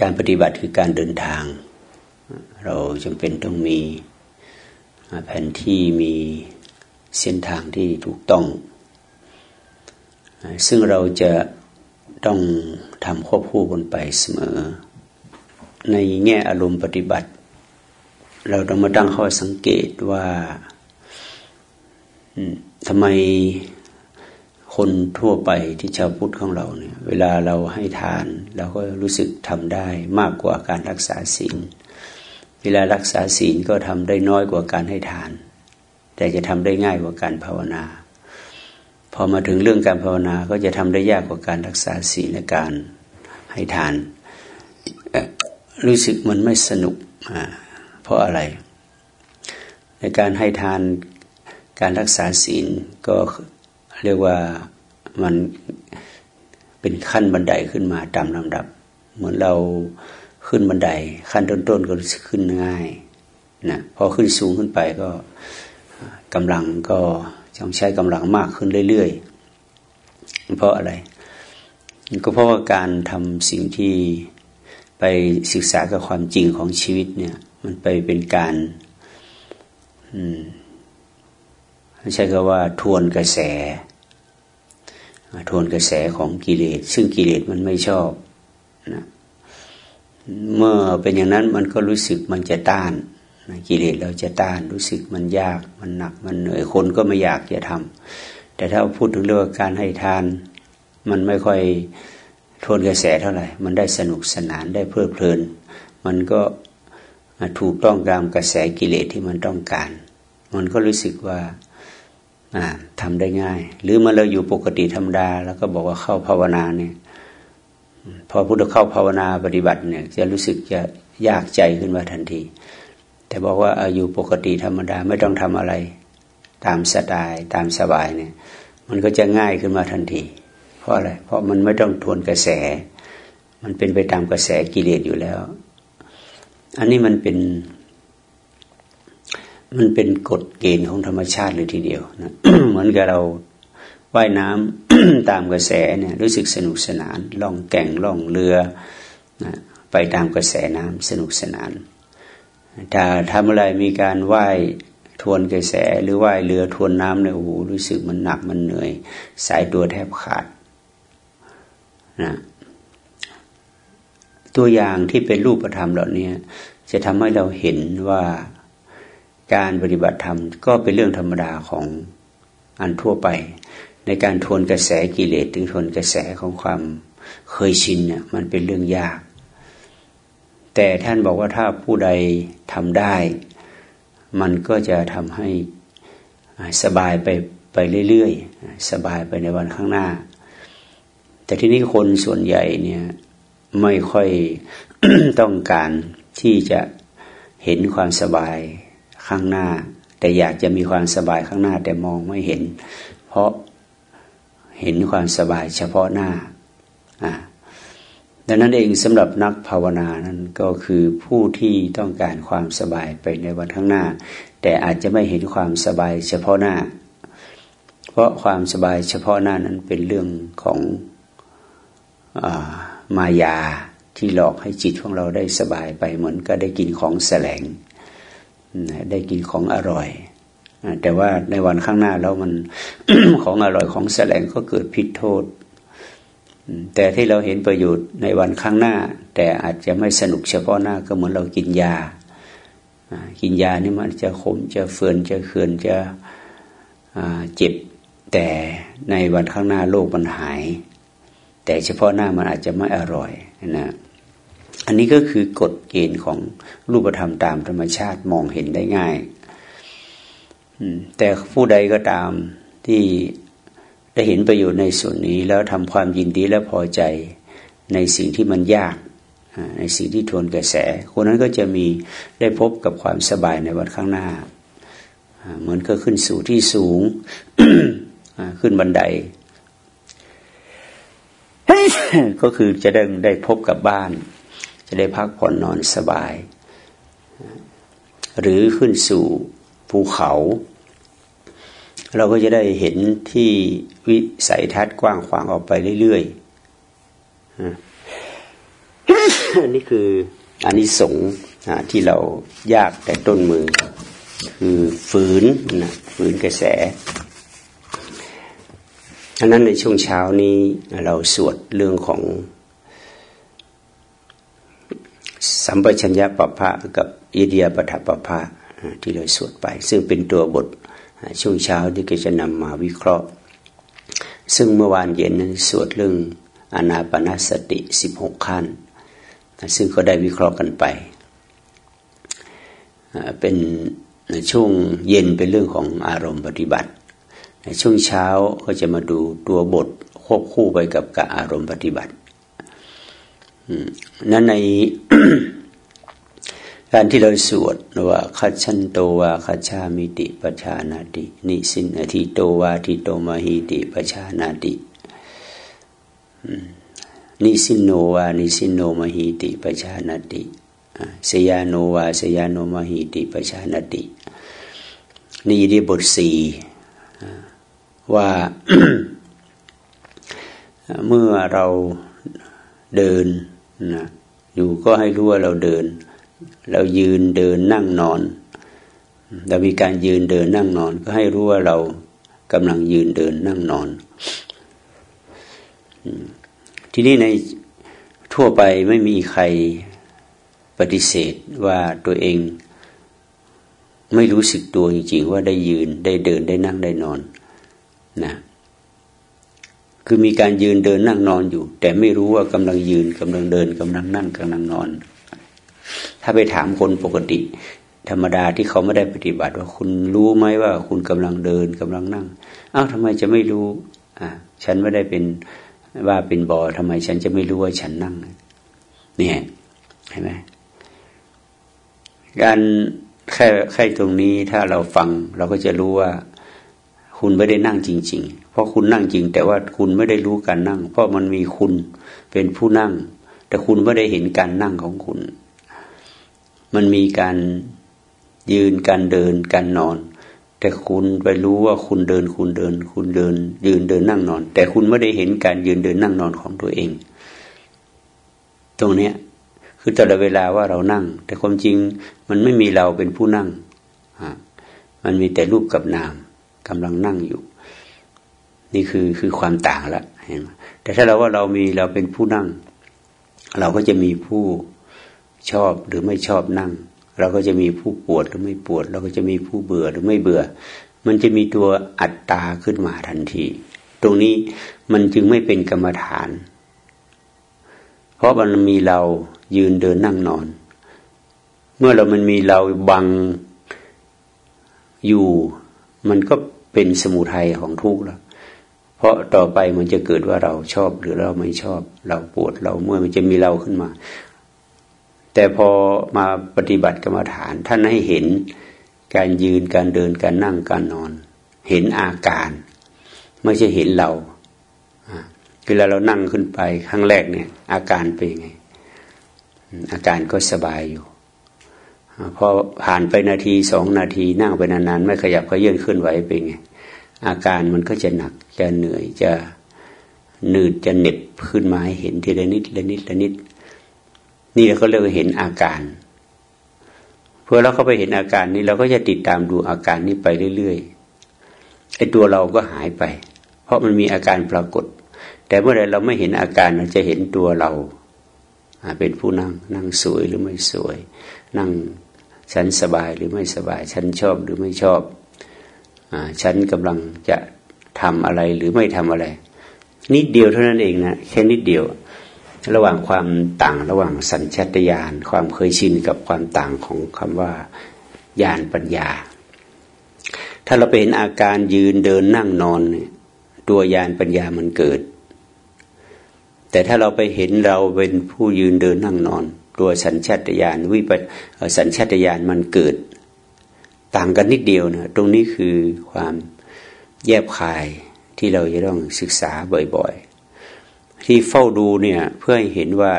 การปฏิบัติคือการเดินทาง เราจำเป็นต้องมีแผนที่มีเส้นทางที่ถูกต้อง ซึ่งเราจะต้องทำควบคู่กันไปเสมอ ในแง่อารมณ์ปฏิบัติ เราต้องมาตั้งข้อสังเกตว่าทำไม คนทั่วไปที่ชาวพุทธของเราเนี่ย เวลาเราให้ทาน เราก็รู้สึกทำได้มากกว่าการรักษาศีล เวลารักษาศีลก็ทำได้น้อยกว่าการให้ทาน แต่จะทำได้ง่ายกว่าการภาวนา พอมาถึงเรื่องการภาวนาก็จะทำได้ยากกว่าการรักษาศีลและการให้ทาน รู้สึกมันไม่สนุกเพราะอะไร ในการให้ทานการรักษาศีลก็ เรียกว่ามันเป็นขั้นบันไดขึ้นมาตามลำดับ เหมือนเราขึ้นบันได ขั้นต้นๆก็ขึ้นง่ายนะพอขึ้นสูงขึ้นไปก็กำลังก็ต้องใช้กำลังมากขึ้นเรื่อยๆ เพราะอะไร ก็เพราะว่าการทำสิ่งที่ไปศึกษากับความจริงของชีวิตเนี่ย มันไปเป็นการใช้คำว่าทวนกระแส ทวนกระแสของกิเลส ซึ่งกิเลสมันไม่ชอบนะเมื่อเป็นอย่างนั้นมันก็รู้สึกมันจะต้านกิเลสเราจะต้าน รู้สึกมันยากมันหนักมันเหนื่อยคนก็ไม่อยากจะทำแต่ถ้าพูดถึงเรื่องการให้ทาน มันไม่ค่อยทวนกระแสเท่าไหร่ มันได้สนุกสนานได้เพลิดเพลิน มันก็ถูกต้องตามกระแสกิเลสที่มันต้องการ มันก็รู้สึกว่า ทำได้ง่าย หรือเมื่อเราอยู่ปกติธรรมดา แล้วก็บอกว่าเข้าภาวนาเนี่ย พอพุทธเข้าภาวนาปฏิบัติเนี่ย จะรู้สึกจะยากใจขึ้นมาทันที แต่บอกว่าอาอยู่ปกติธรรมดาไม่ต้องทำอะไร ตามสไตล์ตามสบายเนี่ย มันก็จะง่ายขึ้นมาทันที เพราะอะไร เพราะมันไม่ต้องทวนกระแส มันเป็นไปตามกระแสกิเลสอยู่แล้ว อันนี้มันเป็น มันเป็นกฎเกณฑ์ของธรรมชาติเลยทีเดียวนะเหมือนกับเราว่ายน้ำตามกระแสเนี่ยรู้สึกสนุกสนานล่องแก่งล่องเรือนะไปตามกระแสน้ำสนุกสนานถ้าทำอะไรมีการว่ายทวนกระแสหรือว่ายเรือทวนน้ำเนี่ยโอ้โหรู้สึกมันหนักมันเหนื่อย สายตัวแทบขาดนะตัวอย่างที่เป็นรูปธรรมเหล่านี้จะทำให้เราเห็นว่า การปฏิบัติธรรมก็เป็นเรื่องธรรมดาของอันทั่วไป ในการทวนกระแสกิเลสถึงทวนกระแสของความเคยชินเนี่ยมันเป็นเรื่องยาก แต่ท่านบอกว่าถ้าผู้ใดทำได้ มันก็จะทำให้สบายไปไปเรื่อยๆ สบายไปในวันข้างหน้า แต่ที่นี้คนส่วนใหญ่เนี่ยไม่ค่อยต้องการที่จะเห็นความสบาย ข้างหน้า แต่อยากจะมีความสบายข้างหน้า แต่มองไม่เห็น เพราะเห็นความสบายเฉพาะหน้าอ่าดังนั้นเองสำหรับนักภาวนานั้นก็คือผู้ที่ต้องการความสบายไปในวันข้างหน้า แต่อาจจะไม่เห็นความสบายเฉพาะหน้า เพราะความสบายเฉพาะหน้านั้นเป็นเรื่องของอมายาที่หลอกให้จิตของเราได้สบายไปเหมือนก็ได้กินของแสลง ได้กินของอร่อย แต่ว่าในวันข้างหน้าแล้วมันของอร่อยของแสลงก็เกิดพิษโทษ แต่ที่เราเห็นประโยชน์ในวันข้างหน้า แต่อาจจะไม่สนุกเฉพาะหน้าก็เหมือนเรากินยา กินยานี่มันจะขมจะเฟือนจะเคือนจะเจ็บ แต่ในวันข้างหน้าโรคมันหาย แต่เฉพาะหน้ามันอาจจะไม่อร่อยนะ อันนี้ก็คือกฎเกณฑ์ของรูปธรรมตามธรรมชาติมองเห็นได้ง่ายแต่ผู้ใดก็ตามที่ได้เห็นประโยชน์ในส่วนนี้ แล้วทำความยินดีและพอใจในสิ่งที่มันยากในสิ่งที่ทวนกระแส คนนั้นก็จะมีได้พบกับความสบายในวันข้างหน้า เหมือนก็ขึ้นสู่ที่สูงขึ้นบันได ก็คือจะได้ได้พบกับบ้าน จะได้พักผ่อนนอนสบาย หรือขึ้นสู่ภูเขา เราก็จะได้เห็นที่วิสัยทัศน์กว้างขวางออกไปเรื่อยๆนี่คืออันนี้สงที่เรายากแต่ต้นมือ คือฝืนนะฝืนกระแสอันนั้นในช่วงเช้านี้เราสวดเรื่องของ สัมปชัญญะปภะกับอิเดียปฐปภะที่เราสวดไป ซึ่งเป็นตัวบทช่วงเช้าที่ก็จะนำมาวิเคราะห์ ซึ่งเมื่อวานเย็นนั้นสวดเรื่องอนาปนาสติสิบหกขั้น ซึ่งก็ได้วิเคราะห์กันไป เป็นในช่วงเย็นเป็นเรื่องของอารมณ์ปฏิบัติ ในช่วงเช้าก็จะมาดูตัวบทควบคู่ไปกับกับอารมณ์ปฏิบัติ นั้นในการที่เราสวดว่าคัจฉันโตวาคัจฉามิติปชานาติ นิสินอธิโตวาทิโตมาหิติปชานาตินิสินโนวานิสินโนมหิติปชานาติสยาโนวาสยาโนมหิติปชานาติ นี่ที่บทสี่ว่าเมื่อเราเดิน นะอยู่ก็ให้รู้ว่าเราเดิน เรายืนเดินนั่งนอน เรามีการยืนเดินนั่งนอน ก็ให้รู้ว่าเรากำลังยืนเดินนั่งนอน ทีนี้ในทั่วไปไม่มีใครปฏิเสธว่าตัวเองไม่รู้สึกตัวจริงๆว่าได้ยืนได้เดินได้นั่งได้นอนนะ คือมีการยืนเดินนั่งนอนอยู่ แต่ไม่รู้ว่ากำลังยืนกำลังเดินกำลังนั่งกำลังนอน ถ้าไปถามคนปกติ ธรรมดาที่เขาไม่ได้ปฏิบัติว่าคุณรู้ไหมว่าคุณกำลังเดินกำลังนั่งอ้าวทำไมจะไม่รู้อ่าฉันไม่ได้เป็นว่าเป็นบอทำไมฉันจะไม่รู้ว่าฉันนั่งเนี่ยเห็นไหมการแค่แค่ตรงนี้ถ้าเราฟังเราก็จะรู้ว่า คุณไม่ได้นั่งจริง ๆ เพราะคุณนั่งจริง แต่ว่าคุณไม่ได้รู้การนั่ง เพราะมันมีคุณเป็นผู้นั่ง แต่คุณไม่ได้เห็นการนั่งของคุณ มันมีการยืนการเดินการนอน แต่คุณไปรู้ว่าคุณเดินคุณเดิน คุณเดิน ยืนเดินนั่งนอน แต่คุณไม่ได้เห็นการยืนเดินนั่งนอนของตัวเอง ตรงเนี้ยคือตลอดเวลาว่าเรานั่ง แต่ความจริงมันไม่มีเราเป็นผู้นั่ง มันมีแต่รูปกับนาม กำลังนั่งอยู่ นี่คือคือความต่างละเห็นไหมแต่ถ้าเราว่าเรามีเราเป็นผู้นั่ง เราก็จะมีผู้ชอบหรือไม่ชอบนั่ง เราก็จะมีผู้ปวดหรือไม่ปวด เราก็จะมีผู้เบื่อหรือไม่เบื่อ มันจะมีตัวอัตตาขึ้นมาทันที ตรงนี้มันจึงไม่เป็นกรรมฐาน เพราะมันมีเรายืนเดินนั่งนอน เมื่อเรามันมีเราบังอยู่ มันก็ เป็นสมุทัยของทุกข์แล้ว เพราะต่อไปมันจะเกิดว่าเราชอบหรือเราไม่ชอบ เราปวดเราเมื่อมันจะมีเราขึ้นมา แต่พอมาปฏิบัติกรรมฐานท่านให้เห็นการยืนการเดินการนั่งการนอน เห็นอาการ ไม่ใช่เห็นเราเวลาเรานั่งขึ้นไปครั้งแรกเนี่ย อาการเป็นไง อาการก็สบายอยู่ พอผ่านไปนาทีสองนาทีนั่งไปนานๆ ไม่ขยับก็ยื่นเคลื่อนไหวไปไงอาการมันก็จะหนักจะเหนื่อยจะหนืดจะเหน็บขึ้นมาให้เห็นทีละนิดละนิดละนิด นี่เราก็เรียกว่าเห็นอาการเพื่อเราเข้าไปเห็นอาการนี้เราก็จะติดตามดูอาการนี้ไปเรื่อยๆไอ้ตัวเราก็หายไป เพราะมันมีอาการปรากฏ แต่เมื่อไรเราไม่เห็นอาการเราจะเห็นตัวเราเป็นผู้นั่งนั่งสวยหรือไม่สวย นั่ง ฉันสบายหรือไม่สบาย ฉันชอบหรือไม่ชอบอฉันกำลังจะทำอะไรหรือไม่ทำอะไร นิดเดียวเท่านั้นเองนะแค่นิดเดียว ระหว่างความต่างระหว่างสัญชตาตญาณความเคยชินกับความต่างของคำว่าญาณปัญญา ถ้าเราไปเห็นอาการยืนเดินนั่งนอนเนี่ยตัวญาณปัญญามันเกิด แต่ถ้าเราไปเห็นเราเป็นผู้ยืนเดินนั่งนอน ตัวสัญชาตญาณวิปสัญชาตญาณมันเกิด ต่างกันนิดเดียวนะตรงนี้คือความแยบคายที่เราจะต้องศึกษาบ่อยๆ ที่เฝ้าดูเนี่ยเพื่อให้เห็นว่า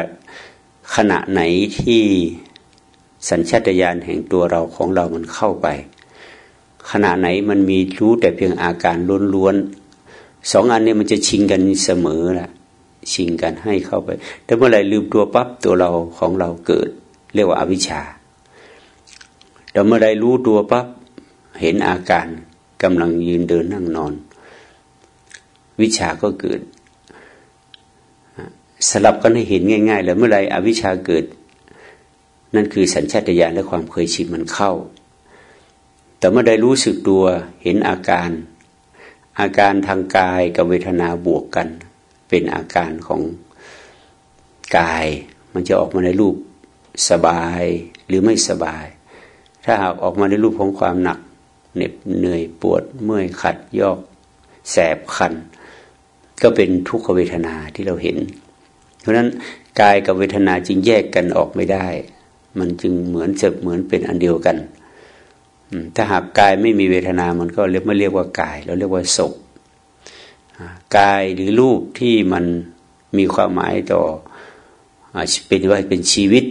ขณะไหนที่สัญชาตญาณแห่งตัวเราของเรามันเข้าไป ขณะไหนมันมีรู้แต่เพียงอาการล้วนๆสองอันนี้มันจะชิงกันเสมอแหละ ชิงกันให้เข้าไป แต่เมื่อไรลืมตัวปั๊บตัวเราของเราเกิด เรียกว่าอาวิชชาแต่เมื่อไรรู้ตัวปั๊บเห็นอาการกำลังยืนเดินนั่งนอน วิชาก็เกิด สลับกันให้เห็นง่ายๆเลยเมื่อไรอวิชชาเกิด นั่นคือสัญชาตญาณและความเคยชินมันเข้า แต่เมื่อใดรู้สึกตัวเห็นอาการ อาการทางกายกับเวทนาบวกกัน เป็นอาการของกาย มันจะออกมาในรูปสบายหรือไม่สบาย ถ้าหากออกมาในรูปของความหนักเหน็บเหนื่อยปวดเมื่อยขัดยอกแสบคัน ก็เป็นทุกขเวทนาที่เราเห็น เพราะนั้นกายกับเวทนาจึงแยกกันออกไม่ได้ มันจึงเหมือนจะเหมือนเป็นอันเดียวกันถ้าหากกายไม่มีเวทนา มันก็เรียกไม่เรียกว่ากาย เราเรียกว่าศพ กายหรือรูปที่มันมีความหมายต่อเป็นว่าเป็นชีวิต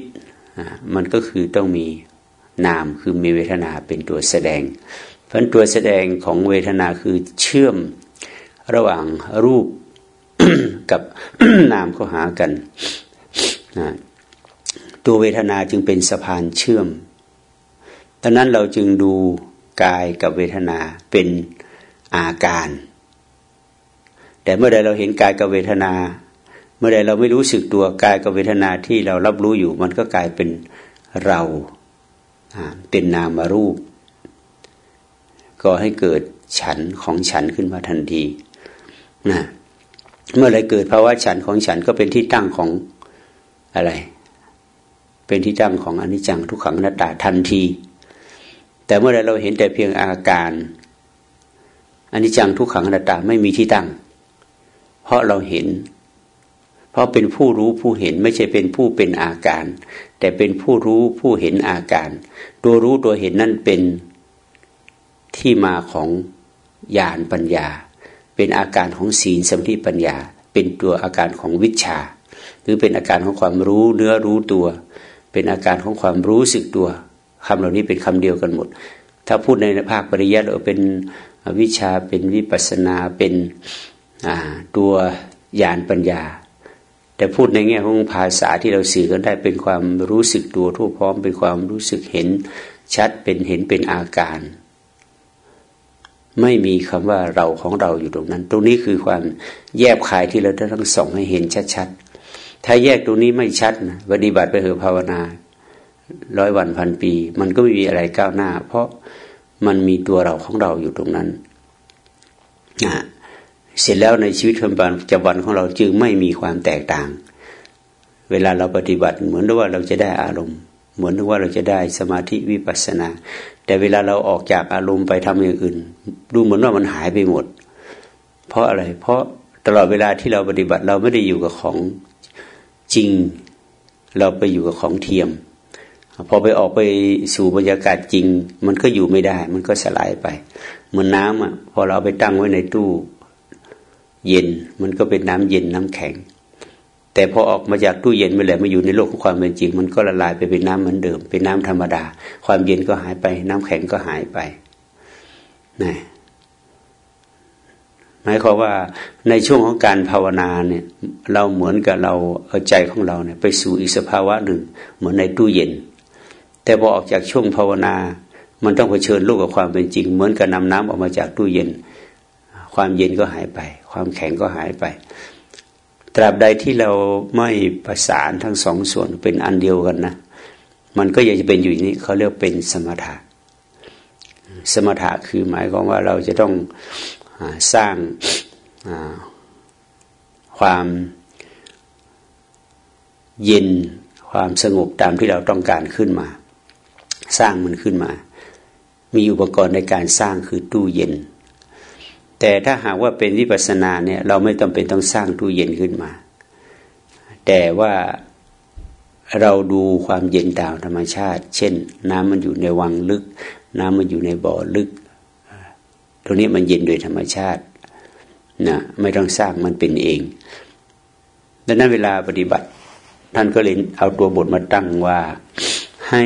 มันก็คือต้องมีนามคือมีเวทนาเป็นตัวแสดง เพราะตัวแสดงของเวทนาคือเชื่อมระหว่างรูปกับนามเข้าหากัน ตัวเวทนาจึงเป็นสะพานเชื่อมดังนั้นเราจึงดูกายกับเวทนาเป็นอาการ แต่เมื่อใดเราเห็นกายกับเวทนา เมื่อใดเราไม่รู้สึกตัวกายกับเวทนาที่เรารับรู้อยู่มันก็กลายเป็นเราเป็นนามารูป ก็ให้เกิดฉันของฉันขึ้นมาทันทีนะเมื่อไรเกิดภาวะฉันของฉันก็เป็นที่ตั้งของอะไร เป็นที่ตั้งของอนิจจังทุกขังนัตตาทันที แต่เมื่อไรเราเห็นแต่เพียงอาการอนิจจังทุกขังนัตตาไม่มีที่ตั้ง ราะเราเห็น เพราะเป็นผู้รู้ผู้เห็นไม่ใช่เป็นผู้เป็นอาการ แต่เป็นผู้รู้ผู้เห็นอาการ ตัวรู้ตัวเห็นนั่นเป็นที่มาของญาณปัญญา เป็นอาการของศีลสมาธิปัญญา เป็นตัวอาการของวิชา หรือเป็นอาการของความรู้เนื้อรู้ตัว เป็นอาการของความรู้สึกตัวคำเหล่านี้เป็นคำเดียวกันหมด ถ้าพูดในภาคปริยัติเราเป็นวิชาเป็นวิปัสนาเป็น ตัวญาณปัญญา แต่พูดในแง่ของภาษาที่เราสื่อกันได้เป็นความรู้สึกตัวทั่วพร้อมเป็นความรู้สึกเห็นชัดเป็นเห็นเป็นอาการ ไม่มีคำว่าเราของเราอยู่ตรงนั้น ตรงนี้คือความแยบคายที่เราต้องสองให้เห็นชัดๆถ้าแยกตรงนี้ไม่ชัดนะปฏิบัติไปเหอะภาวนาร้อยวันพันปี มันก็ไม่มีอะไรก้าวหน้า เพราะมันมีตัวเราของเราอยู่ตรงนั้นนะ เสร็จแล้วในชีวิตประจำวันของเราจึงไม่มีความแตกต่าง เวลาเราปฏิบัติเหมือนว่าเราจะได้อารมณ์ เหมือนว่าเราจะได้สมาธิวิปัสสนา แต่เวลาเราออกจากอารมณ์ไปทำอย่างอื่น ดูเหมือนว่ามันหายไปหมด เพราะอะไร เพราะตลอดเวลาที่เราปฏิบัติเราไม่ได้อยู่กับของจริง เราไปอยู่กับของเทียม พอไปออกไปสู่บรรยากาศจริง มันก็อยู่ไม่ได้ มันก็สลายไป เหมือนน้ำอะพอเราไปตั้งไว้ในตู้ เย็น มันก็เป็นน้ำเย็นน้ำแข็ง แต่พอออกมาจากตู้เย็นไปแล้วมาอยู่ในโลกของความเป็นจริง มันก็ละลายไปเป็นน้ำเหมือนเดิม เป็นน้ำธรรมดา ความเย็นก็หายไป น้ำแข็งก็หายไปนะหมายความว่าในช่วงของการภาวนาเนี่ย เราเหมือนกับเราเอาใจของเราเนี่ย ไปสู่อีกสภาวะหนึ่ง เหมือนในตู้เย็น แต่พอออกจากช่วงภาวนา มันต้องเผชิญโลกกับความเป็นจริง เหมือนกับนำน้ำออกมาจากตู้เย็น ความเย็นก็หายไป ความแข็งก็หายไป ตราบใดที่เราไม่ประสานทั้งสองส่วนเป็นอันเดียวกันนะ มันก็ยังจะเป็นอยู่นี้เขาเรียกเป็นสมถะ สมถะคือหมายความว่าเราจะต้องอสร้างความเย็นความสงบตามที่เราต้องการขึ้นมา สร้างมันขึ้นมา มีอุปกรณ์ในการสร้างคือตู้เย็น แต่ถ้าหากว่าเป็นวิปัสสนาเนี่ยเราไม่ต้องเป็นต้องสร้างตู้เย็นขึ้นมา แต่ว่าเราดูความเย็นตามธรรมชาติ เช่น น้ำมันอยู่ในวังลึก น้ำมันอยู่ในบ่อลึกตรงนี้มันเย็นโดยธรรมชาตินะไม่ต้องสร้างมันเป็นเองดังนั้นเวลาปฏิบัติ ท่านก็เลยเอาตัวบทมาตั้งว่าให้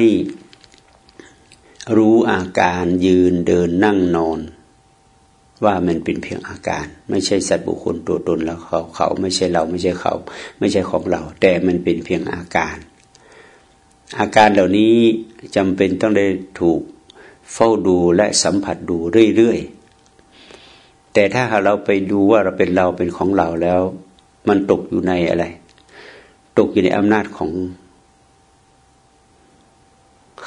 รู้อาการยืนเดินนั่งนอน ว่ามันเป็นเพียงอาการ ไม่ใช่สัตว์บุคคลตัวตนแล้วเขาเขาไม่ใช่เราไม่ใช่เขา ไม่ใช่ของเรา แต่มันเป็นเพียงอาการ อาการเหล่านี้จำเป็นต้องได้ถูกเฝ้าดูและสัมผัสดูเรื่อยๆแต่ถ้าเราไปดูว่าเราเป็นเราเป็นของเราแล้ว มันตกอยู่ในอะไร ตกอยู่ในอำนาจของ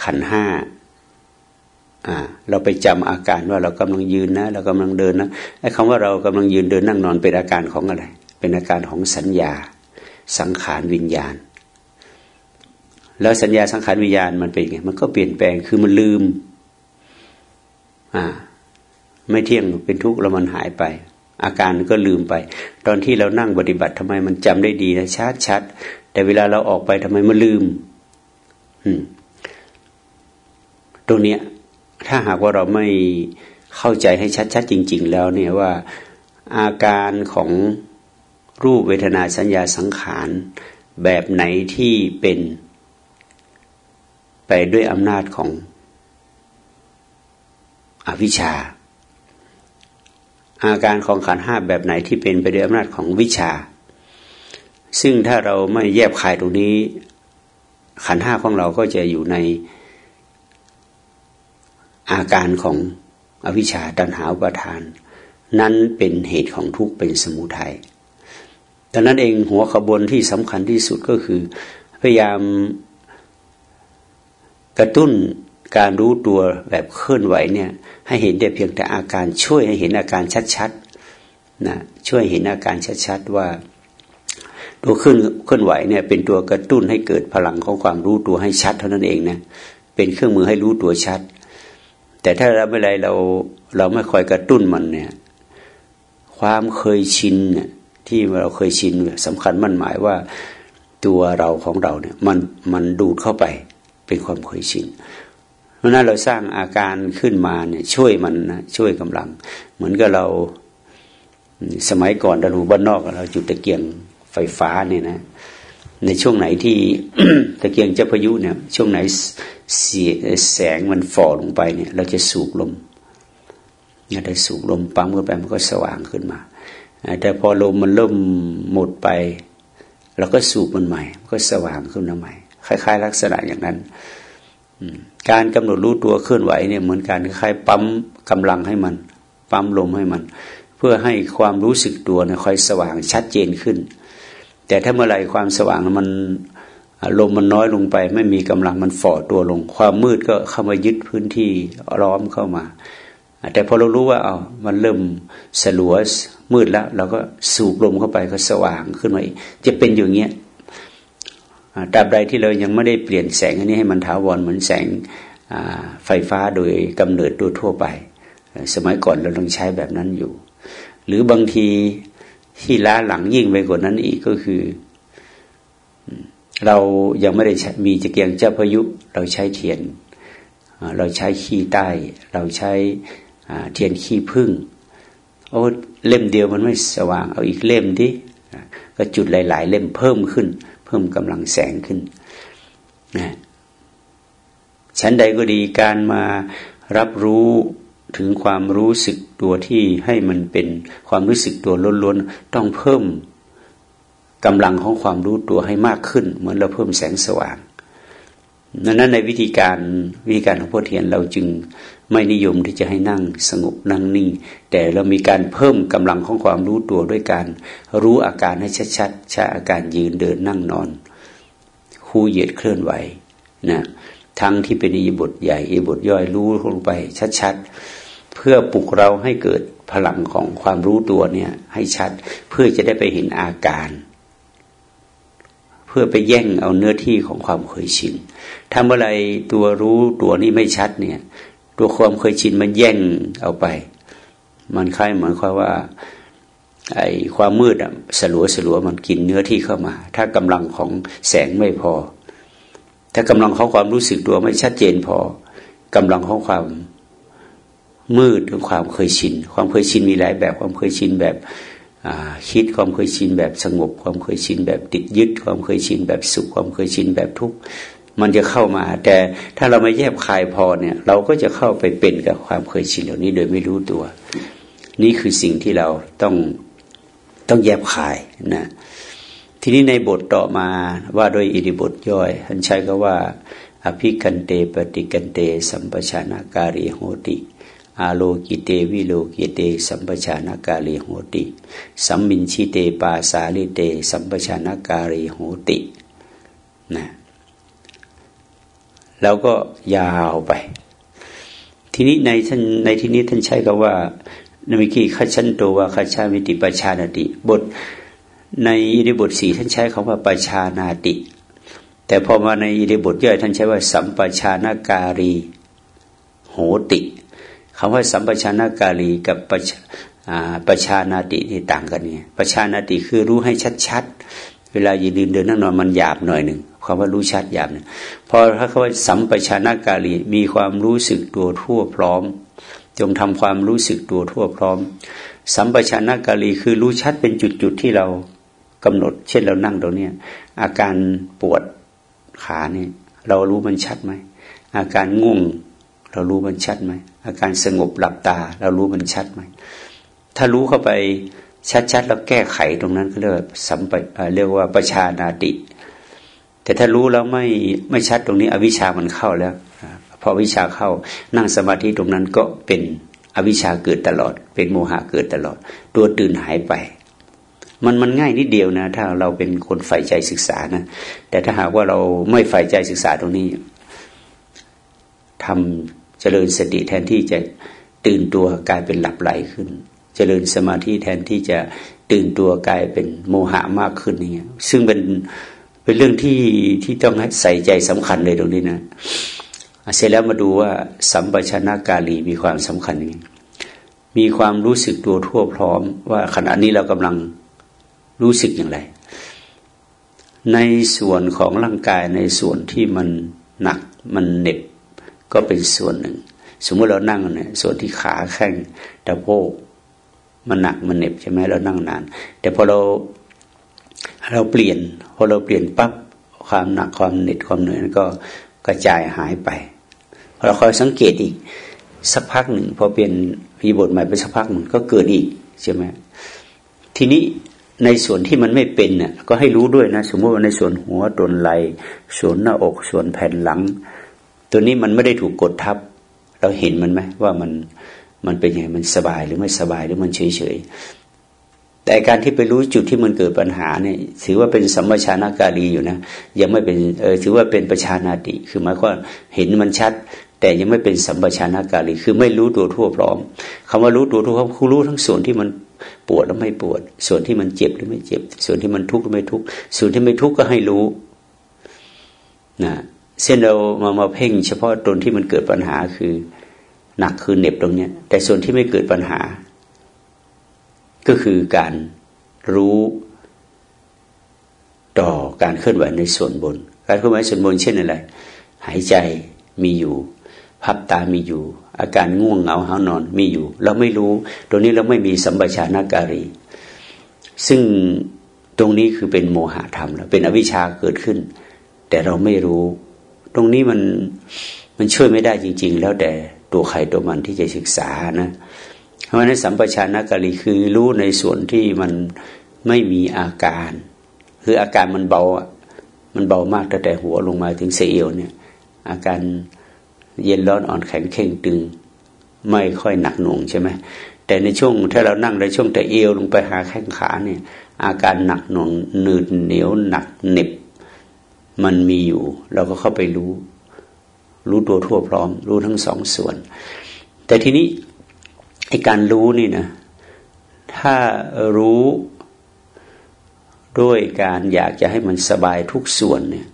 ขันห้า เราไปจำอาการว่าเรากำลังยืนนะ เรากำลังเดินนะไอ้คำว่าเรากำลังยืนเดินนั่งนอนเป็นอาการของอะไร เป็นอาการของสัญญา สังขารวิญญาณ แล้วสัญญาสังขารวิญญาณมันเป็นไงมันก็เปลี่ยนแปลงคือมันลืม อ่า ไม่เที่ยงเป็นทุกข์แล้วมันหายไป อาการก็ลืมไป ตอนที่เรานั่งปฏิบัติทำไมมันจำได้ดีนะชัดชัดแต่เวลาเราออกไปทำไมมันลืม อืมตรงเนี้ย ถ้าหากว่าเราไม่เข้าใจให้ชัดๆจริง ๆ แล้วเนี่ยว่าอาการของรูปเวทนาสัญญาสังขารแบบไหนที่เป็นไปด้วยอำนาจของอวิชชา อาการของขันห้าแบบไหนที่เป็นไปด้วยอำนาจของวิชา ซึ่งถ้าเราไม่แยบคายตรงนี้ ขันห้าของเราก็จะอยู่ใน อาการของอวิชชาตันหาอุปทาน นั้นเป็นเหตุของทุกข์เป็นสมุทัยดังนั้นเองหัวขบวนที่สำคัญที่สุดก็คือ พยายามกระตุ้นการรู้ตัวแบบเคลื่อนไหวเนี่ยให้เห็นได้เพียงแต่อาการช่วยให้เห็นอาการชัดๆนะช่วยเห็นอาการชัดๆว่า ตัวเคลื่อนเคลื่อนไหวเนี่ยเป็นตัวกระตุ้นให้เกิดพลังของความรู้ตัวให้ชัดเท่านั้นเองนะเป็นเครื่องมือให้รู้ตัวชัด แต่ถ้าเราไม่ไรเราเราไม่คอยกระตุ้นมันเนี่ย ความเคยชินเนี่ยที่เราเคยชินสำคัญมั่นหมายว่าตัวเราของเราเนี่ยมันมันดูดเข้าไปเป็นความเคยชินเพราะนั้นเราสร้างอาการขึ้นมาเนี่ยช่วยมันนะช่วยกำลัง เหมือนกับเราสมัยก่อนเราดูบ้านนอกเราจุดตะเกียงไฟฟ้าเนี่ยนะ ในช่วงไหนที่ตะเกียงเจะพายุเนี่ย ช่วงไหนเสียแสงมันฝ่อลงไปเนี่ย เราจะสูบลมเราได้สูบลมปั๊มเข้าไปมันก็สว่างขึ้นมา แต่พอลมมันเริ่มหมดไปเราก็สูบมันใหม่ก็สว่างขึ้นมาใหม่ คล้าย ๆ ลักษณะอย่างนั้นการกำหนดรู้ตัวเคลื่อนไหวเนี่ยเหมือนการคล้ายปั๊มกำลังให้มัน ปั๊มลมให้มัน เพื่อให้ความรู้สึกตัวเนี่ยค่อยสว่างชัดเจนขึ้น แต่ถ้าเมื่อไรความสว่างมันลมมันน้อยลงไป ไม่มีกำลังมันฝ่อตัวลง ความมืดก็เข้ามายึดพื้นที่ล้อมเข้ามา แต่พอเรารู้ว่าเอามันเริ่มสลัวมืดแล้วเราก็สูบลมเข้าไปก็สว่างขึ้นมาอีกจะเป็นอย่างเงี้ยตราบใดที่เรายังไม่ได้เปลี่ยนแสงอันนี้ให้มันถาวรเหมือนแสงไฟฟ้าโดยกำเนิดตัวทั่วไป สมัยก่อนเราต้องใช้แบบนั้นอยู่ หรือบางที ที่ล้าหลังยิ่งไปกว่านั้นอีกก็คือ เรายังไม่ได้มีจะเกียงเจ้าพายุ เราใช้เทียน เราใช้ขี้ใต้ เราใช้เทียนขี้พึ่งโอ้เล่มเดียวมันไม่สว่าง เอาอีกเล่มดิก็จุดหลาย ๆ เล่มเพิ่มขึ้น เพิ่มกำลังแสงขึ้นนะชั้นใดก็ดีการมารับรู้ถึงความรู้สึก ตัวที่ให้มันเป็นความรู้สึกตัวล้วนๆต้องเพิ่มกำลังของความรู้ตัวให้มากขึ้น เหมือนเราเพิ่มแสงสว่างดังนั้นในวิธีการวิธีการของพุทธเทียนเราจึงไม่นิยมที่จะให้นั่งสงบนั่งนิ่ง แต่เรามีการเพิ่มกำลังของความรู้ตัวด้วยการรู้อาการให้ชัดๆใช้อาการยืนเดินนั่งนอนคู่เหยียดเคลื่อนไหวนะทั้งที่เป็นอิบทใหญ่อิบทย่อยรู้ลงไปชัดๆ เพื่อปลุกเราให้เกิดพลังของความรู้ตัวเนี่ยให้ชัด เพื่อจะได้ไปเห็นอาการ เพื่อไปแย่งเอาเนื้อที่ของความเคยชินทำอะไรตัวรู้ตัวนี้ไม่ชัดเนี่ย ตัวความเคยชินมันแย่งเอาไป มันคล้ายเหมือนความว่าไอ้ความมืดอะสลัวสลัวมันกินเนื้อที่เข้ามา ถ้ากำลังของแสงไม่พอ ถ้ากำลังของความรู้สึกตัวไม่ชัดเจนพอกำลังของความ มืดของความเคยชิน ความเคยชินมีหลายแบบ ความเคยชินแบบคิด ความเคยชินแบบสงบ ความเคยชินแบบติดยึด ความเคยชินแบบสุข ความเคยชินแบบทุกข์ มันจะเข้ามา แต่ถ้าเราไม่แยบคายพอเนี่ย เราก็จะเข้าไปเป็นกับความเคยชินเหล่านี้โดยไม่รู้ตัว นี่คือสิ่งที่เราต้องต้องแยบขายนะ ทีนี้ในบทต่อมาว่าโดยอิริบทย่อยท่านใช้ก็ว่า อภิกันเตปฏิกันเต สัมปชานาการิโหติ อาโลกิเตวิโลกิเต สัมปชานาการิโหติสัมมินชิเตปาสาลิเต สัมปชานาการิโหตินะแล้วก็ยาวไป ทีนี้ในท่านในที่นี้ท่านใช้คำว่านมิกีขัชันโตวาขัชามิติปชานาติ บทในอิริบทสี่ท่านใช้คำว่าปชานาติ แต่พอมาในอิริบทย่อยท่านใช้ว่า สัมปชานาการีโหติ คำว่าสัมปชานาการีกับปชปชานาตินี่ต่างกันเนี่ยปชานาติคือรู้ให้ชัดๆ เวลายืนเดินนั่งนอนมันหยาบหน่อยหนึ่งคำว่ารู้ชัดหยาบเนี่ยพอถ้าคำว่าสัมปชานาการีมีความรู้สึกตัวทั่วพร้อม จงทำความรู้สึกตัวทั่วพร้อม สัมปชานาการีคือรู้ชัดเป็นจุดๆที่เรากำหนด เช่นเรานั่งตรงนี้อาการปวดขาเนี่ยเรารู้มันชัดไหมอาการง่วงเรารู้มันชัดไหม อาการสงบหลับตา เรารู้มันชัดไหมถ้ารู้เข้าไปชัดๆแล้วแก้ไขตรงนั้นก็เรียกว่าสัมปเรียกว่าประชานาติ แต่ถ้ารู้แล้วไม่ไม่ชัดตรงนี้ อวิชามันเข้าแล้วพอวิชาเข้านั่งสมาธิตรงนั้นก็เป็นอวิชาเกิดตลอด เป็นโมหะเกิดตลอด ตัวตื่นหายไป มันมันง่ายนิดเดียวนะ ถ้าเราเป็นคนใฝ่ใจศึกษานะ แต่ถ้าหากว่าเราไม่ใฝ่ใจศึกษาตรงนี้ทำ เจริญสติแทนที่จะตื่นตัวกลายเป็นหลับไหลขึ้น เจริญสมาธิแทนที่จะตื่นตัวกลายเป็นโมหะมากขึ้นอย่างเงี้ย ซึ่งเป็นเป็นเรื่องที่ที่ต้องใส่ใจสำคัญเลยตรงนี้นะเสร็จแล้วมาดูว่าสัมปชัญญะกาลีมีความสำคัญยังไงมีความรู้สึกตัวทั่วพร้อม ว่าขณะนี้เรากำลังรู้สึกอย่างไร ในส่วนของร่างกายในส่วนที่มันหนักมันเหน็บ ก็เป็นส่วนหนึ่ง สมมติเรานั่งเนี่ยส่วนที่ขาแข้งตะโพกมันหนักมันเหน็บใช่ไหมเรานั่งนาน แต่พอเราเราเปลี่ยน พอเราเปลี่ยนปั๊บความหนักความเหน็ดความเหนื่อยก็กระจายหายไปเราคอยสังเกตอีก สักพักหนึ่งพอเปลี่ยนพีบทใหม่ไปสักพักหนึ่งก็เกิดอีกใช่ไหมทีนี้ในส่วนที่มันไม่เป็นเนี่ยก็ให้รู้ด้วยนะ สมมติว่าในส่วนหัวตนไหลส่วนหน้าอกส่วนแผ่นหลัง ตัวนี้มันไม่ได้ถูกกดทับ เราเห็นมันไหมว่ามันมันเป็นยังไงมันสบายหรือไม่สบายหรือมันเฉยเฉยแต่การที่ไปรู้จุดที่มันเกิดปัญหาเนี่ยถือว่าเป็นสัมปชานาการีอยู่นะ ยังไม่เป็นเออถือว่าเป็นประชานาติ คือหมายความเห็นมันชัด แต่ยังไม่เป็นสัมปชานาการีคือไม่รู้ตัวทั่วพร้อมคำว่ารู้ตัวทั่วพร้อมคือรู้ทั้งส่วนที่มันปวดแล้วไม่ปวด ส่วนที่มันเจ็บหรือไม่เจ็บ ส่วนที่มันทุกข์หรือไม่ทุกข์ส่วนที่ไม่ทุกข์ก็ให้รู้นะ เส้นเรามามาเพ่ง เฉพาะตรงที่มันเกิดปัญหาคือหนักคือเน็บตรงเนี้ย แต่ส่วนที่ไม่เกิดปัญหา ก็คือการรู้ต่อการเคลื่อนไหวในส่วนบน การเคลื่อนไหวส่วนบน เช่นอะไร หายใจมีอยู่ พับตามีอยู่ อาการง่วงเหงาหานอนมีอยู่ เราไม่รู้ ตรงนี้เราไม่มีสัมปชานาการี ซึ่งตรงนี้คือเป็นโมหะธรรมแล้วเป็นอวิชชาเกิดขึ้น แต่เราไม่รู้ ตรงนี้มันมันช่วยไม่ได้จริง ๆ แล้วแต่ตัวใครตัวมันที่จะศึกษานะเพราะฉะนั้นสัมปชัญญะกะลีคือรู้ในส่วนที่มันไม่มีอาการ คืออาการมันเบามันเบามากตั้งแต่หัวลงมาถึงเสียวเนี่ย อาการเย็นร้อนอ่อนแข็งเข่งตึง ไม่ค่อยหนักหน่วงใช่ไหมแต่ในช่วงถ้าเรานั่งในช่วงแต่เอวลงไปหาแข้งขาเนี่ย อาการหนักหน่วงหนืดเหนียวหนักเหน็บ มันมีอยู่ เราก็เข้าไปรู้ รู้ตัวทั่วพร้อม รู้ทั้งสองส่วน แต่ทีนี้ไอการรู้นี่นะ ถ้ารู้ด้วยการอยากจะให้มันสบายทุกส่วนเนี่ย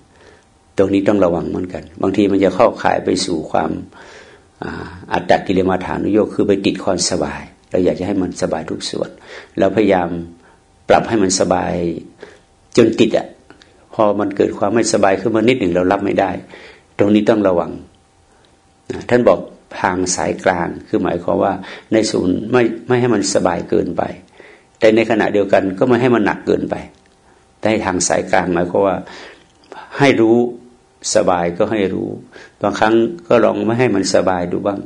ตรงนี้ต้องระวังเหมือนกัน บางทีมันจะเข้าข่ายไปสู่ความอัตตกิเลมาฐานุโยคคือไปติดความสบาย เราอยากจะให้มันสบายทุกส่วนเราพยายามปรับให้มันสบายจนติดอะ พอมันเกิดความไม่สบายขึ้นมานิดหนึ่งเรารับไม่ได้ ตรงนี้ต้องระวัง ท่านบอกทางสายกลางคือหมายความว่าในศูนย์ไม่ไม่ให้มันสบายเกินไป แต่ในขณะเดียวกันก็ไม่ให้มันหนักเกินไปแต่ทางสายกลางหมายความว่าให้รู้สบายก็ให้รู้ บางครั้งก็ลองไม่ให้มันสบายดูบ้าง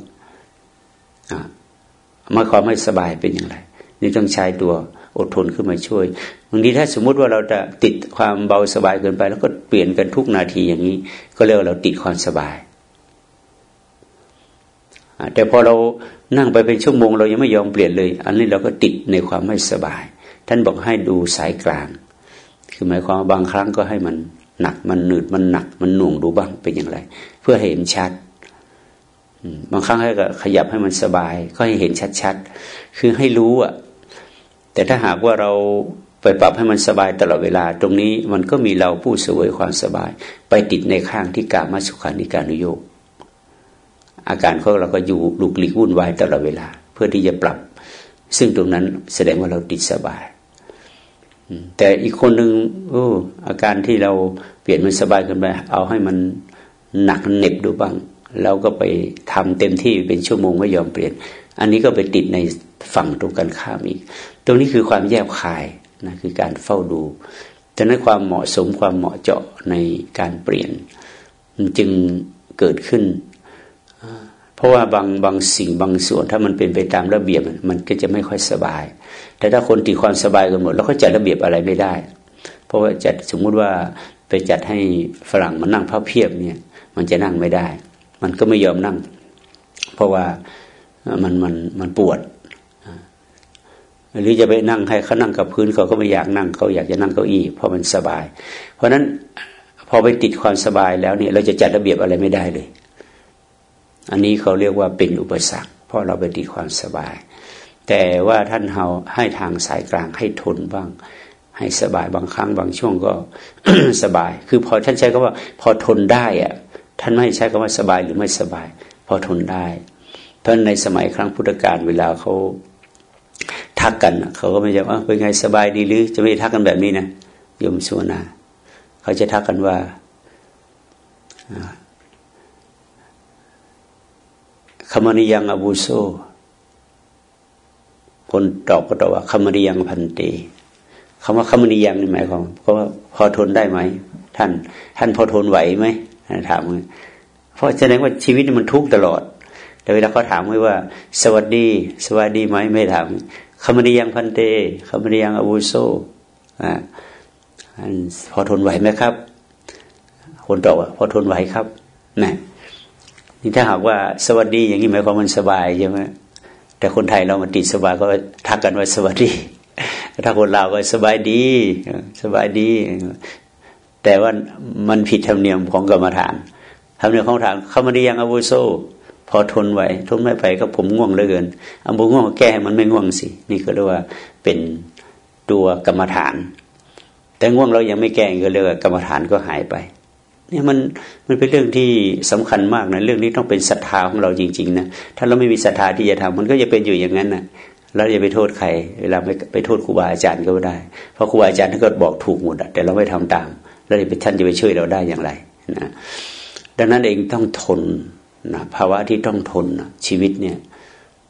มาความไม่สบายเป็นอย่างไร นี่ต้องใช้ตัว อดทนขึ้นมาช่วยบางทีถ้าสมมุติว่าเราจะติดความเบาสบายเกินไป แล้วก็เปลี่ยนกันทุกนาทีอย่างนี้ ก็เรียกว่าเราติดความสบาย แต่พอเรานั่งไปเป็นชั่วโมง เรายังไม่ยอมเปลี่ยนเลย อันนี้เราก็ติดในความไม่สบาย ท่านบอกให้ดูสายกลาง คือหมายความบางครั้งก็ให้มันหนักมันหนืดมันหนัก มันหน่วงดูบ้างเป็นอย่างไร เพื่อเห็นชัดบางครั้งให้ก็ขยับให้มันสบาย ก็ให้เห็นชัดๆ คือให้รู้อะ แต่ถ้าหากว่าเราไปปรับให้มันสบายตลอดเวลา ตรงนี้มันก็มีเราผู้เสวยความสบาย ไปติดในข้างที่กามาสุขานิการุโยกอาการของเราก็อยู่ลุกลีกวุ่นวายตลอดเวลา เพื่อที่จะปรับ ซึ่งตรงนั้นแสดงว่าเราติดสบายแต่อีกคนหนึ่งโอ้อาการที่เราเปลี่ยนมันสบายกันไปเอาให้มันหนักเหน็บดูบ้างเราก็ไปทำเต็มที่เป็นชั่วโมงไม่ยอมเปลี่ยน อันนี้ก็ไปติดในฝั่งตรงกันข้ามอีก ตรงนี้คือความแยบคายนะคือการเฝ้าดูดังนั้นความเหมาะสมความเหมาะเจาะในการเปลี่ยนมันจึงเกิดขึ้น เพราะว่าบางบางสิ่งบางส่วนถ้ามันเป็นไปตามระเบียบมันก็จะไม่ค่อยสบาย แต่ถ้าคนติดความสบายกันหมด แล้วก็จัดระเบียบอะไรไม่ได้ เพราะว่าจัดสมมุติว่าไปจัดให้ฝรั่งมานั่งผ้าเพียบเนี่ย มันจะนั่งไม่ได้ มันก็ไม่ยอมนั่ง เพราะว่ามันมันมันปวด หรือจะไปนั่งให้เขานั่งกับพื้นเขาก็ไม่อยากนั่งเขาอยากจะนั่งเก้าอี้เพราะมันสบาย เพราะฉะนั้นพอไปติดความสบายแล้วเนี่ยเราจะจัดระเบียบอะไรไม่ได้เลย อันนี้เขาเรียกว่าเป็นอุปสรรค เพราะเราไปติดความสบาย แต่ว่าท่านเฮาให้ทางสายกลางให้ทนบ้าง ให้สบายบางครั้งบางช่วงก็สบาย คือพอท่านใช้คำว่า พอทนได้อะท่านไม่ใช้คำว่าสบายหรือไม่สบาย พอทนได้ เพราะในสมัยครั้งพุทธกาลเวลาเขา ทักกัน เขาก็ไม่จะว่าเป็นไงสบายดีหรือ จะไม่ทักกันแบบนี้นะโยมสุวนาเขาจะทักกันว่าคำนิยังอบูโซคนตอบก็ตอบว่าคำนิยังพันเตคำว่าคำนิยังนี่หมายความเพราะว่าพอทนได้ไหมท่าน ท่านพอทนไหวไหมถามเพราะแสดงว่าชีวิตมันทุกข์ตลอด แต่เวลาเขาถามไว่า สวัสดี สวัสดีไหมไม่ถาม คำนิยังพันเตคำนิยังอาวุโสอ่าพอทนไหวไหมครับ คนตอบว่าพอทนไหวครับนะนี่ถ้าหากว่าสวัสดีอย่างนี้หมายความมันสบายใช่ไหมแต่คนไทยเรามันติดสบายก็ทักกันว่าสวัสดี ถ้าคนลาวก็สบายดี สบายดี แต่ว่ามันผิดธรรมเนียมของกรรมฐานธรรมเนียมของฐานเขามาดียังอาวุโส พอทนไหวทนไม่ไปก็ผมง่วงเหลือเกินอาบุง่วงแก้มันไม่ง่วงสิ นี่ก็เรียกว่าเป็นตัวกรรมฐาน แต่ง่วงเรายังไม่แก้ก็เรียกว่ากรรมฐานก็หายไป เนี่ยมันมันเป็นเรื่องที่สำคัญมากนะเรื่องนี้ต้องเป็นศรัทธาของเราจริง ๆ นะถ้าเราไม่มีศรัทธาที่จะทำมันก็จะเป็นอยู่อย่างนั้นนะเราจะไปโทษใคร เวลาไปไปโทษครูบาอาจารย์ก็ไม่ได้ เพราะครูบาอาจารย์ท่านก็บอกถูกหมดแต่เราไม่ทำตาม แล้วท่านจะไปช่วยเราได้อย่างไรนะดังนั้นเองต้องทน นะภาวะที่ต้องทนนะชีวิตเนี่ย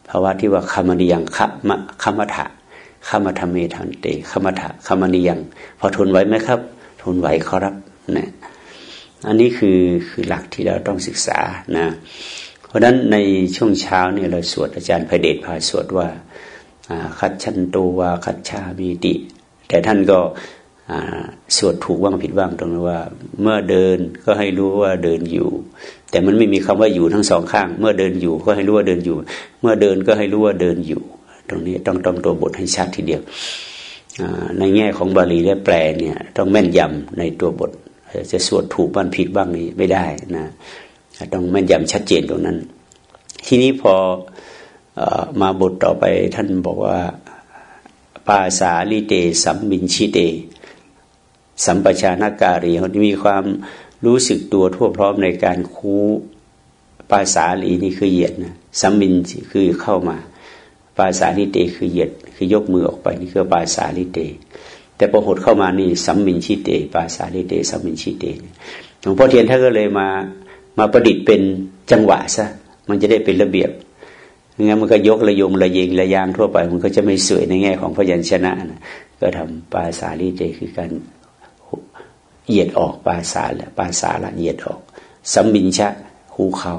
ภาวะที่ว่าคามนิยังขมะคมถะคมธรรมเมทันเตคมถะคมนิยัง พอทนไหวไหมครับ ทนไหวครับนะอันนี้คือคือหลักที่เราต้องศึกษานะ เพราะฉะนั้นในช่วงเช้าเนี่ยเราสวดอาจารย์พระเดชพาสวดว่าคัดชันตัววาคัดชามีติ แต่ท่านก็ สวดถูกว่างผิดว่างตรงนั้นว่า เมื่อเดินก็ให้รู้ว่าเดินอยู่ แต่มันไม่มีคำว่าอยู่ทั้งสองข้าง เมื่อเดินอยู่ก็ให้รู้ว่าเดินอยู่ เมื่อเดินก็ให้รู้ว่าเดินอยู่ ตรงนี้ต้องต้องตัวบทให้ชัดทีเดียวในแง่ของบาลีและแปลเนี่ย ต้องแม่นยำในตัวบท จะสวดถูกบ้านผิดบ้างนี้ไม่ได้นะต้องแม่นยำชัดเจนตรงนั้น ทีนี้พออ่ามาบทต่อไปท่านบอกว่าปาสาริเตสัมมิญชิเต สัมปชานาการีเขามีความรู้สึกตัวทั่วพร้อมในการคู้ ปาสารีนี่คือเหยียดนะสัมมิญคือเข้ามา ปาสาริเตคือเหยียด คือยกมือออกไปนี่คือปาสาริเต แต่พอหดเข้ามานี่สัมมิญชิเต ปาสาริเตสัมมิญชิเตหลวงพ่อเทียนท่านก็เลยมามาประดิษฐ์เป็นจังหวะซะมันจะได้เป็นระเบียบงั้นมันก็ยกระยงระยิงระยางทั่วไป มันก็จะไม่สวยในแง่ของพยัญชนะนะก็ทำปาสาลิเตคือการ เหยียดออกปาสาละปาสาละเหยียดออกสัมบินชะหูเขา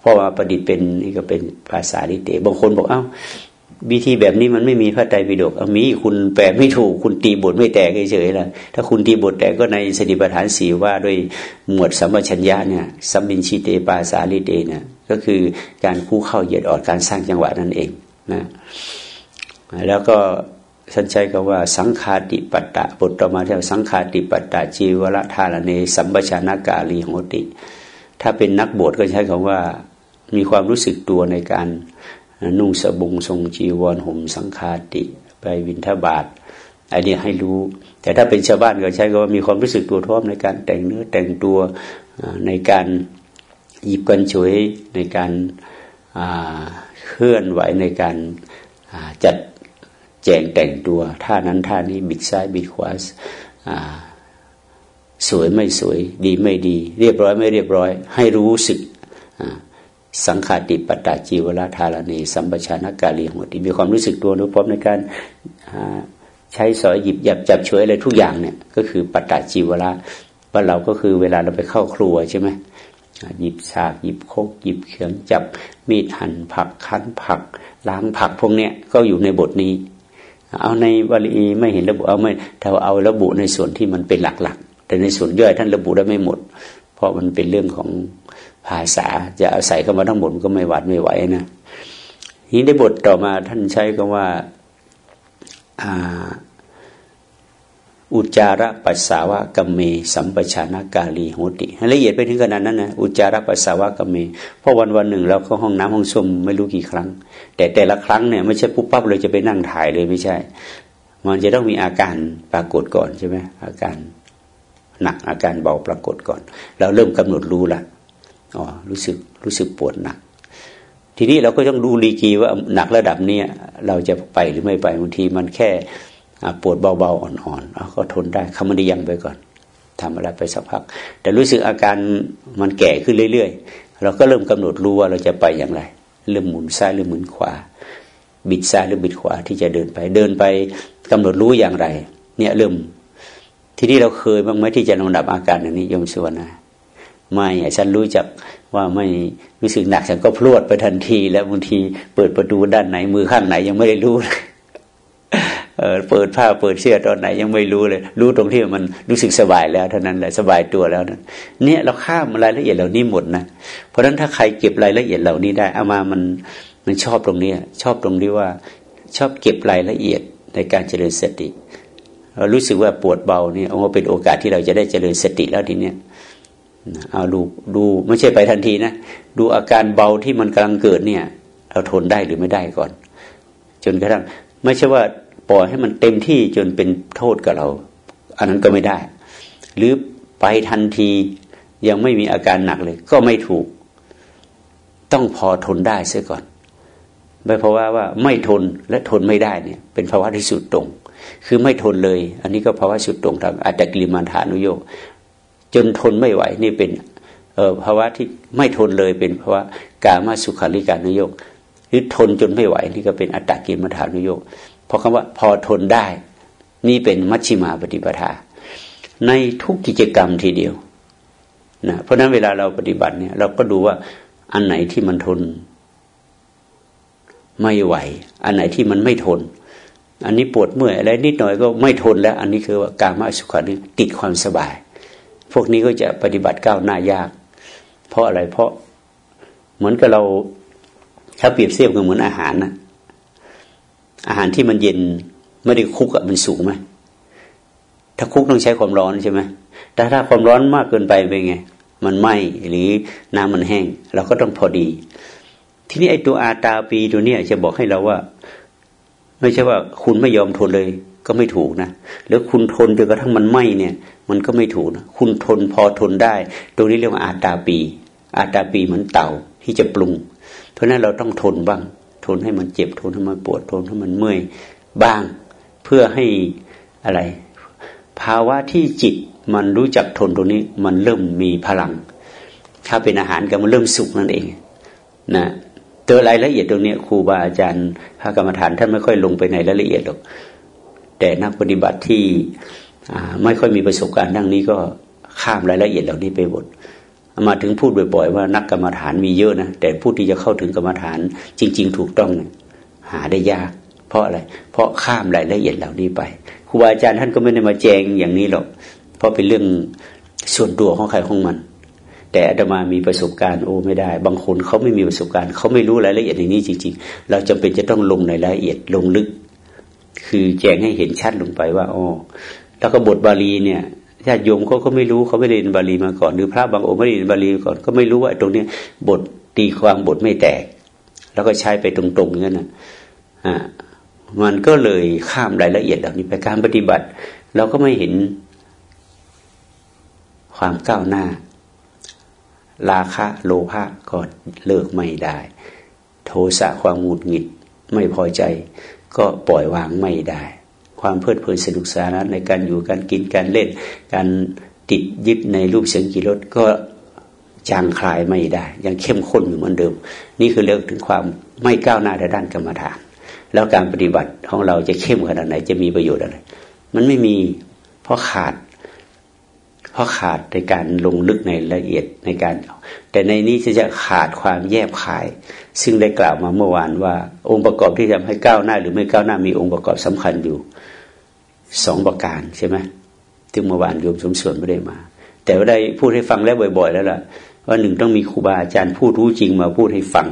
เพราะว่าประดิษฐ์เป็นนี่ก็เป็นภาษาลิเตบางคนบอกเอ้าวิธีแบบนี้มันไม่มีพระไตรปิฎกเอามีคุณแปลไม่ถูกคุณตีบทไม่แตกเฉยๆละถ้าคุณตีบทแตกก็ในสติปัฏฐานสีว่าด้วยหมวดสัมปชัญญะเนี่ยสัมบินชีเตปาสาลิเตเนี่ยก็คือการคู่เข้าเหยียดออดการสร้างจังหวะนั่นเองนะแล้วก็ ท่านใช้คำว่าสังคาติปัตตะบทต่อมาที่สังคาติปัตตะจีวรธาลเน สัมปชานากาลีโหติ ถ้าเป็นนักบวชก็ใช้คำว่ามีความรู้สึกตัวในการนุ่งสบงทรงจีวรห่มสังคาติ ไปวินทบาทอันนี้ให้รู้ แต่ถ้าเป็นชาวบ้านก็ใช้ก็ว่ามีความรู้สึกตัวพร้อมในการแต่งเนื้อแต่งตัวในการหยิบกันช่วยในการเคลื่อนไหวในการจัด แจงแต่งตัวท่านั้นท่านี้บิดซ้ายบิดขวาสวยไม่สวย ดีไม่ดี เรียบร้อยไม่เรียบร้อย ให้รู้สึกสังขาติปตาจีวราธารณีสัมปชานกาลีหัวที่มีความรู้สึกตัวรู้พร้อมในการใช้สอยหยิบหยับจับช่วยอะไรทุกอย่างเนี่ยก็คือปตาจีวราว่าเราก็คือเวลาเราไปเข้าครัวใช่ไหมหยิบฉากหยิบโคกหยิบเขียงจับมีดหั่นผักคั้นผักล้างผักพวกเนี้ยก็อยู่ในบทนี้ เอาในวลีไม่เห็นระบุเอาไม่ถ้าเอาระบุในส่วนที่มันเป็นหลักๆ แต่ในส่วนย่อยท่านระบุได้ไม่หมด เพราะมันเป็นเรื่องของภาษาจะเอาใส่เข้ามาทั้งหมดก็ไม่หวาดไม่ไหวนะนี้ในบทต่อมาท่านใช้คำว่าอุ อุจาระปัสสาวะกัมเม สัมปชานากาลีโหติละเอียดไปถึงขนาดนั้นนะอุจาระปัสสาวะกัมเมเพราะวันวันหนึ่งเราเข้าห้องน้ำห้องส้มไม่รู้กี่ครั้ง แต่แต่ละครั้งเนี่ยไม่ใช่ปุ๊บปั๊บเลยจะไปนั่งถ่ายเลยไม่ใช่ มันจะต้องมีอาการปรากฏก่อนใช่ไหมอาการหนักอาการเบาปรากฏก่อน เราเริ่มกำหนดรู้ละอ๋อรู้สึกรู้สึกปวดหนัก ทีนี้เราก็ต้องดูดีกีว่าหนักระดับเนี้ยเราจะไปหรือไม่ไปบางทีมันแค่ ปวดเบาๆอ่อนๆก็ทนได้คำมันดียังไปก่อนทำอะไรไปสักพัก แต่รู้สึกอาการมันแก่ขึ้นเรื่อยๆ เราก็เริ่มกำหนดรู้ว่าเราจะไปอย่างไรเริ่มหมุนซ้ายหรือหมุนขวา บิดซ้ายหรือบิดขวาที่จะเดินไปเดินไปกำหนดรู้อย่างไร เนี่ยเริ่มทีนี้เราเคยบ้างไหมที่จะลำดับอาการอย่างนี้ยมสุวรรณไม่ฉันรู้จักว่าไม่รู้สึกหนักฉันก็พลวดไปทันที แล้วบางทีเปิดประตูด้านไหนมือข้างไหนยังไม่ได้รู้เออ เปิดผ้าเปิดเสื้อตอนไหนยังไม่รู้เลย รู้ตรงที่มันรู้สึกสบายแล้วเท่านั้นแหละสบายตัวแล้วนะเนี่ยเราข้ามรายละเอียดเหล่านี้หมดนะเพราะฉะนั้นถ้าใครเก็บรายละเอียดเหล่านี้ได้เอามามันมันชอบตรงนี้ชอบตรงที่ว่าชอบเก็บรายละเอียดในการเจริญสติเรารู้สึกว่าปวดเบาเนี่ยเอาเป็นโอกาสที่เราจะได้เจริญสติแล้วทีเนี้ยเอาดูดูไม่ใช่ไปทันทีนะดูอาการเบาที่มันกำลังเกิดเนี่ยเราทนได้หรือไม่ได้ก่อน จนกระทั่งไม่ใช่ว่า ปล่อยให้มันเต็มที่จนเป็นโทษกับเรา อันนั้นก็ไม่ได้ หรือไปทันทียังไม่มีอาการหนักเลย ก็ไม่ถูก ต้องพอทนได้เสียก่อนไม่เพราะว่าว่าไม่ทนและทนไม่ได้เนี่ย เป็นภาวะที่สุดตรง คือไม่ทนเลย อันนี้ก็ภาวะสุดตรงทางอัตตกิริมันฐานุโยกจนทนไม่ไหวนี่เป็นเออภาวะที่ไม่ทนเลยเป็นภาวะกามาสุขาริการนุโยกหรือทนจนไม่ไหวนี่ก็เป็นอัตตกิรมัฐานุโยก เพราะคำว่าพอทนได้ นี่เป็นมัชชิมาปฏิปทา ในทุกกิจกรรมทีเดียวนะเพราะนั้นเวลาเราปฏิบัติเนี่ย เราก็ดูว่าอันไหนที่มันทน ไม่ไหว อันไหนที่มันไม่ทน อันนี้ปวดเมื่อยอะไรนิดหน่อยก็ไม่ทนแล้ว อันนี้คือว่าการมาสุขานี่ติดความสบาย พวกนี้ก็จะปฏิบัติก้าวหน้ายาก เพราะอะไรเพราะเหมือนกับเราถ้าเปรียบเทียบกับเหมือนอาหารนะ อาหารที่มันเย็นไม่ได้คุกอะมันสูงไหมถ้าคุกต้องใช้ความร้อนใช่ไหมแต่ถ้าความร้อนมากเกินไปเป็นไง มันไหมหรือน้ำมันแห้ง เราก็ต้องพอดี ทีนี้ไอ้ตัวอาตาปีตัวเนี้ยจะบอกให้เราว่า ไม่ใช่ว่าคุณไม่ยอมทนเลย ก็ไม่ถูกนะแล้วคุณทนจนกระทั่งมันไหมเนี่ย มันก็ไม่ถูกนะคุณทนพอทนได้ ตรงนี้เรียกว่าอาตาปี อาตาปีเหมือนเต่าที่จะปรุง เพราะนั้นเราต้องทนบ้าง ทนให้มันเจ็บทนให้มันปวดทนให้มันเมื่อยบ้าง เพื่อให้อะไร ภาวะที่จิตมันรู้จักทนตรงนี้ มันเริ่มมีพลัง ถ้าเป็นอาหารก็มันเริ่มสุกนั่นเองนะตัวรายละเอียดตรงนี้ครูบาอาจารย์พระกรรมฐานท่านไม่ค่อยลงไปในรายละเอียดหรอก แต่นักปฏิบัติที่ไม่ค่อยมีประสบการณ์ดังนี้ก็ข้ามรายละเอียดเหล่านี้ไปหมด มาถึงพูดบ่อยๆว่านักกรรมฐานมีเยอะนะแต่ผู้ที่จะเข้าถึงกรรมฐานจริง ๆ ถูกต้องหาได้ยาก เพราะอะไร เพราะข้ามรายละเอียดเหล่านี้ไปครูบาอาจารย์ท่านก็ไม่ได้มาแจงอย่างนี้หรอก เพราะเป็นเรื่องส่วนตัวของใครของมัน แต่อาตมามีประสบการณ์โอ้ไม่ได้ บางคนเขาไม่มีประสบการณ์เขาไม่รู้รายละเอียดในนี้จริง ๆ เราจำเป็นจะต้องลงในรายละเอียดลงลึก คือแจงให้เห็นชัดลงไปว่าอ๋อแล้วก็บทบาลีเนี่ย ญาติโยมเขาก็ไม่รู้เขาไม่ได้เรียนบาลีมาก่อน หรือพระบางองค์ไม่ได้เรียนบาลีก่อน ก็ไม่รู้ว่าตรงนี้บทตีความบทไม่แตก แล้วก็ใช้ไปตรงๆอย่างนั้นนะอ่ามันก็เลยข้ามรายละเอียดเหล่านี้ไปการปฏิบัติ เราก็ไม่เห็นความก้าวหน้า ราคะโลภะก็เลิกไม่ได้ โทสะความหงุดหงิดไม่พอใจ ก็ปล่อยวางไม่ได้ ความเพลิดเพลินสนุกสนานในการอยู่การกินการเล่น การติดยึดในรูปเสียงกิรสก็จางคลายไม่ได้ ยังเข้มข้นอยู่เหมือนเดิม นี่คือเรื่องถึงความไม่ก้าวหน้าในด้านกรรมฐาน แล้วการปฏิบัติของเราจะเข้มขนาดไหนจะมีประโยชน์อะไร มันไม่มีเพราะขาด เพราะขาดในการลงลึกในละเอียดในการ แต่ในนี้จะขาดความแยบขาย ซึ่งได้กล่าวมาเมื่อวานว่า องค์ประกอบที่ทำให้ก้าวหน้า หรือไม่ก้าวหน้ามีองค์ประกอบสำคัญอยู่ สองประการใช่ไหมที่เมื่อวานโยมสมส่วนไม่ได้มา แต่ว่าได้พูดให้ฟังแล้วบ่อย ๆ แล้วล่ะ ว่าหนึ่งต้องมีครูบาอาจารย์ผู้รู้จริงมาพูดให้ฟัง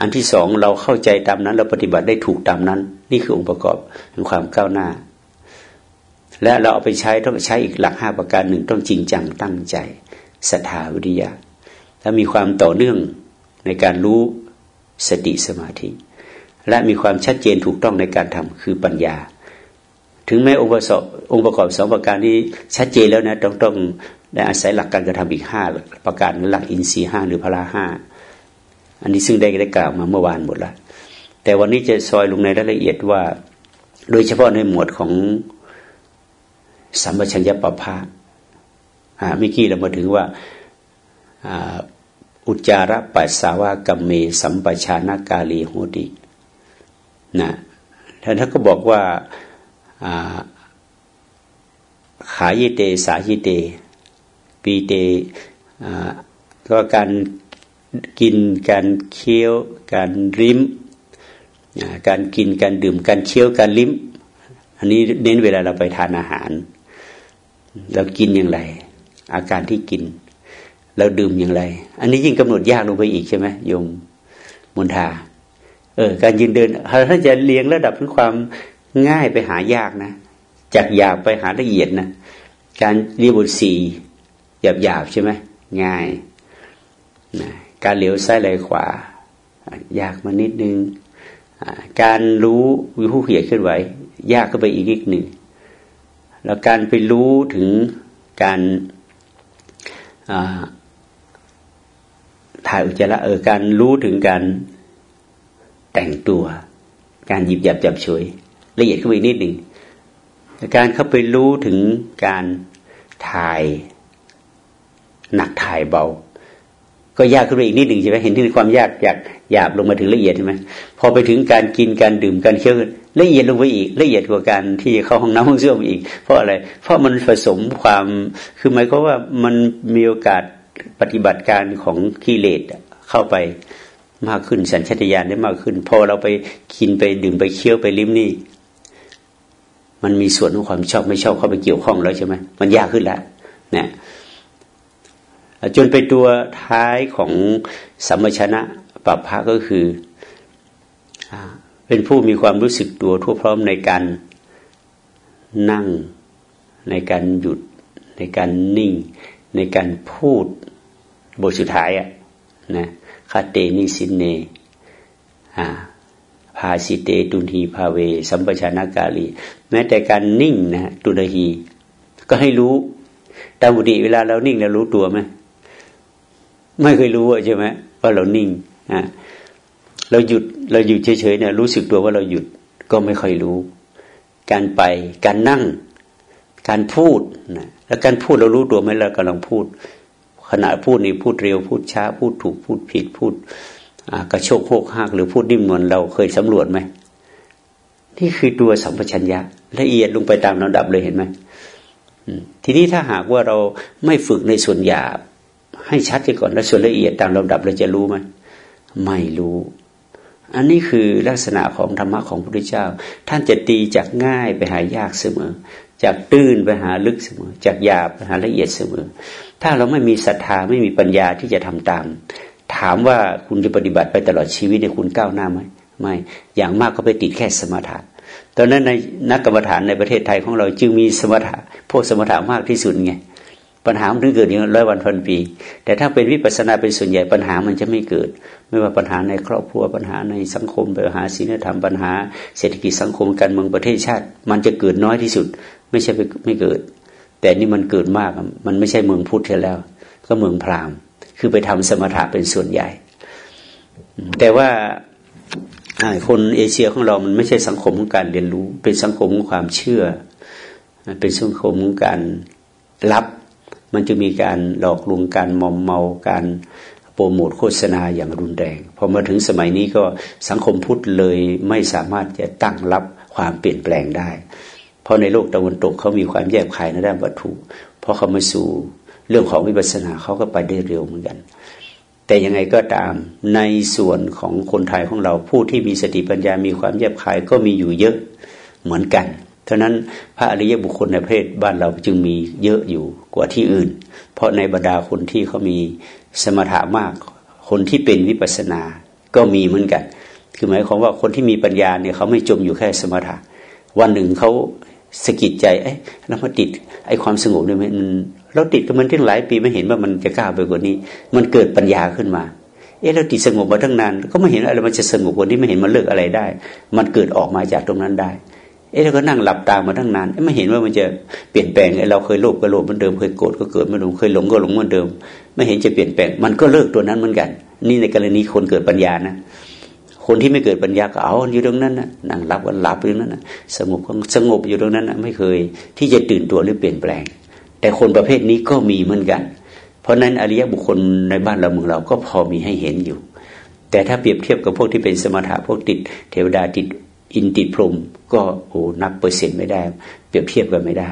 อันที่สองเราเข้าใจตามนั้นเราปฏิบัติได้ถูกตามนั้น นี่คือองค์ประกอบแห่งความก้าวหน้า และเราเอาไปใช้ต้องใช้อีกหลักห้าประการหนึ่งต้องจริงจังตั้งใจศรัทธาวิริยะและมีความต่อเนื่องในการรู้สติสมาธิ และมีความชัดเจนถูกต้องในการทำคือปัญญา ถึงแม้องค์ประกอบองค์ประกอบสองประการที่ชัดเจนแล้วนะต้องต้องได้อาศัยหลักการกระทำอีกห้าประการหลักอินทรีห้าหรือพละห้าอันนี้ซึ่งได้ได้กล่าวมาเมื่อวานหมดแล้วแต่วันนี้จะซอยลงในรายละเอียดว่า โดยเฉพาะในหมวดของสัมปชัญญะปภาอ่าเมื่อกี้เรามาถึงว่าอุจจาระปัสสาวะกัมเม สัมปชานากาลีโหตินะท่านก็บอกว่า ขายิเต สายิเตปีเตก็การกินการเคี้ยว การริมการกินการดื่ม การเคี้ยวการลิ้ม อันนี้เน้นเวลาเราไปทานอาหาร เรากินอย่างไร อาการที่กิน เราดื่มอย่างไร อันนี้ยิ่งกำหนดยากลงไปอีกใช่ไหมโยมมุนทาเออการยืนเดินถ้าจะเลี้ยงระดับของความ ง่ายไปหายากนะ จากหยาบไปหาละเอียดนะการเรียบทสี่หยาบหยาบใช่ไหมง่ายนะการเหลียวซ้ายไหลขวา ยากมานิดนึง การรู้วิหุเหยียดขึ้นไหว ยากก็ไปอีกนิดหนึ่งแล้วการไปรู้ถึงการถ่ายอุจจาระเออการรู้ถึงการแต่งตัว การหยิบหยับจับช่วย ละเอียดขึ้นไปนิดหนึ่งการเข้าไปรู้ถึงการถ่ายหนักถ่ายเบา ก็ยากขึ้นไปอีกนิดหนึ่งใช่ไหมเห็นที่ความยากจากหยาบลงมาถึงละเอียดใช่ไหมพอไปถึงการกินการดื่มการเคี้ยวละเอียดลงไปอีก ละเอียดกว่าการที่เข้าห้องน้ำห้องเสื้ออีก เพราะอะไร เพราะมันผสมความคือหมายความว่ามันมีโอกาสปฏิบัติการของกิเลสเข้าไปมากขึ้นสัญชาตญาณได้มากขึ้น พอเราไปกินไปดื่มไปเคี้ยวไปลิ้มนี่ มันมีส่วนของความชอบไม่ชอบเข้าไปเกี่ยวข้องแล้วใช่ไหมมันยากขึ้นแล้วเนี่ยจนไปตัวท้ายของสัมมชนะปัปพะก็คือเป็นผู้มีความรู้สึกตัวทั่วพร้อมในการนั่ง ในการหยุด ในการนิ่ง ในการพูดบทสุดท้ายอะนะคาเตนิสินเนพา สิเตตุนทีพาเว สัมปชานากาลี แม้แต่การนิ่งนะตุนหีก็ให้รู้ตามบุตรเวลาเรานิ่งเรารู้ตัวไหมไม่เคยรู้ใช่ไหมว่าเรานิ่งอะเราหยุดเราหยุดเฉยๆเนี่ยรู้สึกตัวว่าเราหยุดก็ไม่ค่อยรู้ การไปการนั่ง การพูดนะแล้วการพูดเรารู้ตัวไหมเรากำลังพูด ขณะพูดนี่พูดเร็วพูดช้า พูดถูกพูดผิดพูด กระโชกโกหักหรือพูดนิ่มนวลเราเคยสำรวจไหมนี่คือตัวสัมปชัญญะละเอียดลงไปตามลำดับเลยเห็นไหมทีนี้ถ้าหากว่าเราไม่ฝึกในส่วนหยาบให้ชัดไปก่อนแล้วส่วนละเอียดตามลำดับเราจะรู้ไหมไม่รู้ อันนี้คือลักษณะของธรรมะของพระพุทธเจ้า ท่านจะตีจากง่ายไปหายากเสมอ จากตื้นไปหาลึกเสมอ จากหยาบไปหาละเอียดเสมอ ถ้าเราไม่มีศรัทธาไม่มีปัญญาที่จะทำตาม ถามว่าคุณจะปฏิบัติไปตลอดชีวิตในคุณก้าวหน้าไหมไม่ อย่างมากก็ไปติดแค่สมถะตอนนั้นในนักกรรมฐานในประเทศไทยของเราจึงมีสมถะพวกสมถะมากที่สุดไงปัญหามันถึงเกิดอย่างร้อยวันพันปี แต่ถ้าเป็นวิปัสสนาเป็นส่วนใหญ่ปัญหามันจะไม่เกิด ไม่ว่าปัญหาในครอบครัวปัญหาในสังคมปัญหาศีลธรรมปัญหา เศรษฐกิจสังคมการเมืองประเทศชาติ มันจะเกิดน้อยที่สุด ไม่ใช่ไม่เกิด แต่นี่มันเกิดมากมันไม่ใช่เมืองพุทธแล้ว ก็เมืองพราหมณ์ คือไปทำสมถะเป็นส่วนใหญ่ แต่ว่าคนเอเชียของเรามันไม่ใช่สังคมของการเรียนรู้ เป็นสังคมของความเชื่อ เป็นสังคมของการรับ มันจะมีการหลอกลวงการมอมเมาการโปรโมทโฆษณาอย่างรุนแรงพอมาถึงสมัยนี้ก็สังคมพุทธเลยไม่สามารถจะตั้งรับความเปลี่ยนแปลงได้ เพราะในโลกตะวันตกเขามีความแยกขายในด้านวัตถุ เพราะเขามาสู่ เรื่องของวิปัสสนาเขาก็ไปได้เร็วเหมือนกัน แต่ยังไงก็ตามในส่วนของคนไทยของเราผู้ที่มีสติปัญญา มีความแยบคายก็มีอยู่เยอะเหมือนกันเท่านั้นพระอริยบุคคลในประเทศบ้านเราจึงมีเยอะอยู่กว่าที่อื่น เพราะในบรรดาคนที่เขามีสมถะมาก คนที่เป็นวิปัสสนาก็มีเหมือนกัน คือหมายความว่าคนที่มีปัญญาเนี่ยเขาไม่จมอยู่แค่สมถะ วันหนึ่งเขาสะกิดใจ เอ้ยแล้วมาติดไอ้ความสงบเนี่ยมัน เราติดกับมันที่หลายปีไม่เห็นว่ามันจะก้าวไปกว่านี้ มันเกิดปัญญาขึ้นมา เอ๊ะเราติดสงบมาตั้งนานก็ไม่เห็นอะไรมันจะสงบกว่านี้ไม่เห็นมันเลิกอะไรได้ มันเกิดออกมาจากตรงนั้นได้ เอ๊ะเราก็นั่งหลับตามาตั้งนานไม่เห็นว่ามันจะเปลี่ยนแปลงเราเคยโลภก็โลภเหมือนเดิมเคยโกรธก็เกิดเหมือนเดิมเคยหลงก็หลงเหมือนเดิม ไม่เห็นจะเปลี่ยนแปลง มันก็เลิกตัวนั้นเหมือนกัน นี่ในกรณีคนเกิดปัญญานะคนที่ไม่เกิดปัญญาก็เอาอยู่ตรงนั้นนะนั่งหลับก็หลับอยู่ตรงนั้นนะสงบก็สงบอยู่ตรงนั้นนะไม่เคยที่จะตื่นตัวหรือเปลี่ยนแปลง แต่คนประเภทนี้ก็มีเหมือนกัน เพราะนั้นอริยบุคคลในบ้านเราเมืองเราก็พอมีให้เห็นอยู่ แต่ถ้าเปรียบเทียบกับพวกที่เป็นสมถะพวกติดเทวดาติดอินติดพรมก็โอ้นับเปอร์เซ็นต์ไม่ได้ เปรียบเทียบกันไม่ได้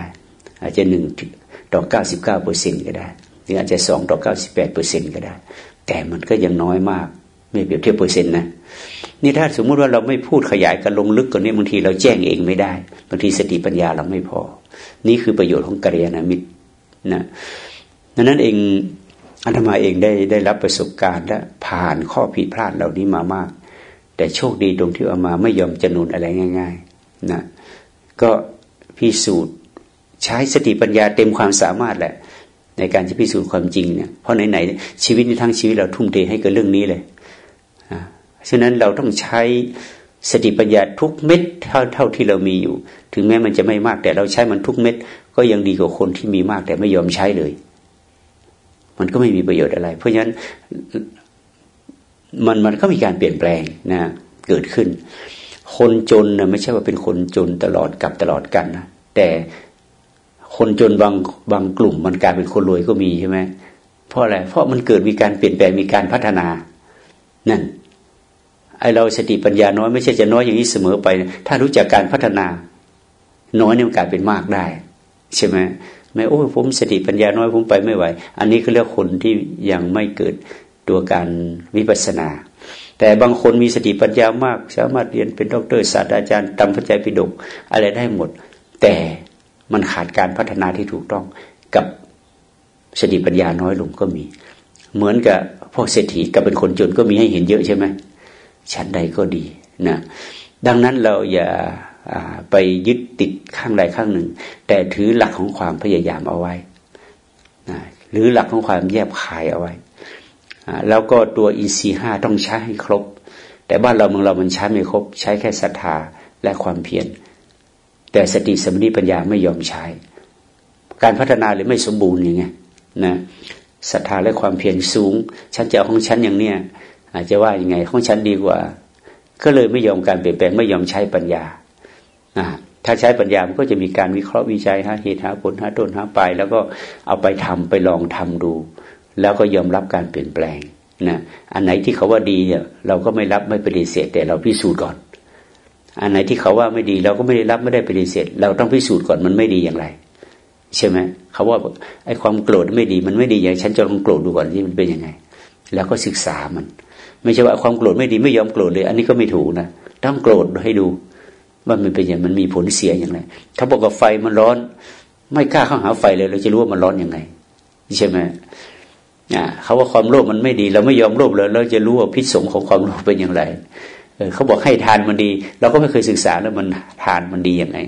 อาจจะหนึ่งต่อเก้าสิบเก้าเปอร์เซ็นต์ก็ได้หรืออาจจะสองต่อเก้าสิบแปดเปอร์เซ็นต์ก็ได้ แต่มันก็ยังน้อยมากไม่เปรียบเทียบเปอร์เซ็นต์นะนี่ถ้าสมมุติว่าเราไม่พูดขยายกันลงลึกกว่านี้บางทีเราแจ้งเองไม่ได้บางทีสติปัญญาเราไม่พอ นี่คือประโยชน์ของกัลยาณมิตร นะดังนั้นเองอาตมาเองได้ได้รับประสบการณ์และผ่านข้อผิดพลาดเหล่านี้มามาก แต่โชคดีตรงที่อามาไม่ยอมจะนุนอะไรง่ายๆนะก็พิสูจน์ใช้สติปัญญาเต็มความสามารถแหละ ในการจะพิสูจน์ความจริงเนี่ยเพราะไหนๆชีวิตในทั้งชีวิตเราทุ่มเทให้กับเรื่องนี้เลยฉะนั้นเราต้องใช้สติปัญญาทุกเม็ดเท่าเท่าที่เรามีอยู่ ถึงแม้มันจะไม่มากแต่เราใช้มันทุกเม็ด ก็ยังดีกว่าคนที่มีมากแต่ไม่ยอมใช้เลย มันก็ไม่มีประโยชน์อะไร เพราะฉะนั้นมันมันก็มีการเปลี่ยนแปลงนะเกิดขึ้น คนจนนะไม่ใช่ว่าเป็นคนจนตลอดกับตลอดกันนะแต่คนจนบางบางกลุ่มมันกลายเป็นคนรวยก็มีใช่ไหมเพราะอะไรเพราะมันเกิดมีการเปลี่ยนแปลงมีการพัฒนา นั่นไอเราสติปัญญาน้อยไม่ใช่จะน้อยอย่างนี้เสมอไป ถ้ารู้จักการพัฒนา น้อยเนี่ยมันกลายเป็นมากได้ ใช่ไหมไม่โอ้ผมสติปัญญาน้อยผมไปไม่ไหว อันนี้คือเรียกคนที่ยังไม่เกิดตัวการวิปัสนา แต่บางคนมีสติปัญญามาก สามารถเรียนเป็นด็อกเตอร์ศาสตราจารย์ตำพระใจปิฎกอะไรได้หมด แต่มันขาดการพัฒนาที่ถูกต้องกับสติปัญญาน้อยลงก็มี เหมือนกับพวกเศรษฐีกับเป็นคนจนก็มีให้เห็นเยอะใช่ไหมชั้นใดก็ดีนะดังนั้นเราอย่า ไปยึดติดข้างใดข้างหนึ่ง แต่ถือหลักของความพยายามเอาไว้หรือหลักของความแยบคายเอาไว้แล้วก็ตัวอินทรีห้าต้องใช้ให้ครบ แต่บ้านเราเมืองเรามันใช้ไม่ครบ ใช้แค่ศรัทธาและความเพียรแต่สติสมิปัญญาไม่ยอมใช้ การพัฒนาหรือไม่สมบูรณ์อย่างเงี้ยนะศรัทธาและความเพียรสูง ฉันจะเอาของฉันอย่างเนี้ยอาจจะว่ายังไงของฉันดีกว่า ก็เลยไม่ยอมการเปลี่ยนแปลงไม่ยอมใช้ปัญญา ถ้าใช้ปัญญามันก็จะมีการวิเคราะห์วิจัยหาเหตุหาผลหาต้นหาปลายแล้วก็เอาไปทำไปลองทำดู แล้วก็ยอมรับการเปลี่ยนแปลงนะอันไหนที่เขาว่าดีเนี่ยเราก็ไม่รับไม่ปฏิเสธแต่เราพิสูจน์ก่อน อันไหนที่เขาว่าไม่ดีเราก็ไม่ได้รับไม่ได้ปฏิเสธ เราต้องพิสูจน์ก่อนมันไม่ดีอย่างไร ใช่ไหมเขาว่าไอ้ความโกรธไม่ดีมันไม่ดีอย่างฉันจะลองโกรธดูก่อนที่มันเป็นยังไง แล้วก็ศึกษามัน ไม่ใช่ว่าความโกรธไม่ดีไม่ยอมโกรธเลย อันนี้ก็ไม่ถูกนะต้องโกรธให้ดู ว่ามันเป็นอย่างมันมีผลเสียอย่างไรถ้าบอกว่าไฟมันร้อน ไม่กล้าเข้าหาไฟเลยเราจะรู้ว่ามันร้อนอยังไงใช่ไหมอ่าเขาว่าความโลภมันไม่ดี เราไม่ยอมโลภเลยเราจะรู้ว่าพิษสงของความโลภเป็นอย่างไรเเขาบอกให้ทานมันดี เราก็ไม่เคยศึกษาแล้วมันทานมันดียังไง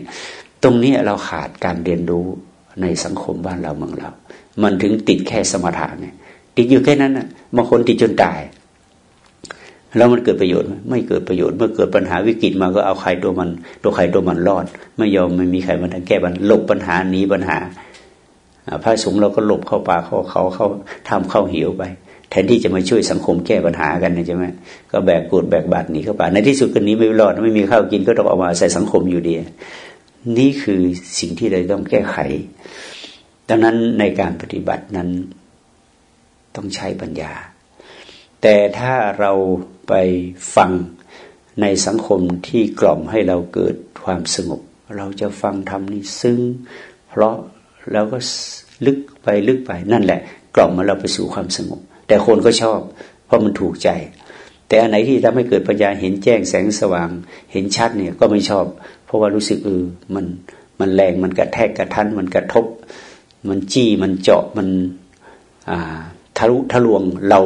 ตรงนี้เราขาดการเรียนรู้ในสังคมบ้านเราเมืองเรา มันถึงติดแค่สมถะเนี่ยติดอยู่แค่นั้นนะบางคนติดจนตาย แล้วมันเกิดประโยชน์ไหมไม่เกิดประโยชน์เมื่อเกิดปัญหาวิกฤตมาก็เอาใครตัวมัน ตัวใครตัวมันรอด ไม่ยอมไม่มีใครมาทแก้ปัญหาหลบปัญหาหนีปัญหาพระสงฆ์เราก็หลบเข้าป่าเข้าเขาเข้าทำเข้าหิวไป แทนที่จะมาช่วยสังคมแก้ปัญหากันนะใช่ไหมก็แบกกดแบกบาดหนีเข้าป่าในที่สุดกันนี้ไม่รอดไม่มีข้าวกินก็ต้องออกมาใส่สังคมอยู่ดี นี่คือสิ่งที่เราต้องแก้ไขดังนั้นในการปฏิบัตินั้นต้องใช้ปัญญา แต่ถ้าเรา ไปฟังในสังคมที่กล่อมให้เราเกิดความสงบ เราจะฟังทำนี้ซึ่งเพราะเราก็ลึกไปลึกไปนั่นแหละ กล่อมมาเราไปสู่ความสงบ แต่คนก็ชอบ เพราะมันถูกใจ แต่อันไหนที่ทำให้เกิดปัญญาเห็นแจ้งแสงสว่าง เห็นชัดเนี่ยก็ไม่ชอบ เพราะว่ารู้สึกเออมันมันแรงมันกระแทกกระทันมันกระทบ มันจี้มันเจาะมันอ่าทะลุทะลวงเรา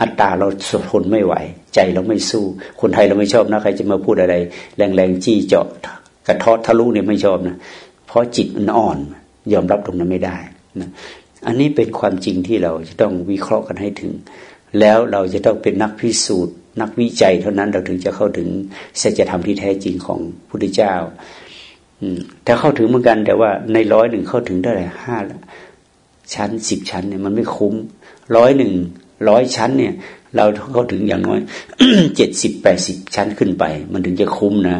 อัตตาเราทนไม่ไหว ใจเราไม่สู้ คนไทยเราไม่ชอบนะใครจะมาพูดอะไร แรงๆจี้เจาะกระทอดทะลุเนี่ยไม่ชอบนะเพราะจิตมันอ่อน ยอมรับตรงนั้นไม่ได้นะอันนี้เป็นความจริงที่เราจะต้องวิเคราะห์กันให้ถึง แล้วเราจะต้องเป็นนักพิสูจน์ นักวิจัยเท่านั้นเราถึงจะเข้าถึงสัจธรรมที่แท้จริงของพุทธเจ้าแต่เข้าถึงเหมือนกันแต่ว่าในร้อยหนึ่งเข้าถึงได้ห้าชั้นสิบชั้นเนี่ยมันไม่คุ้มร้อยหนึ่งร้อยชั้นเนี่ย เราเข้าถึงอย่างน้อยเจ็ดสิบแปดสิบชั้นขึ้นไป มันถึงจะคุ้มนะ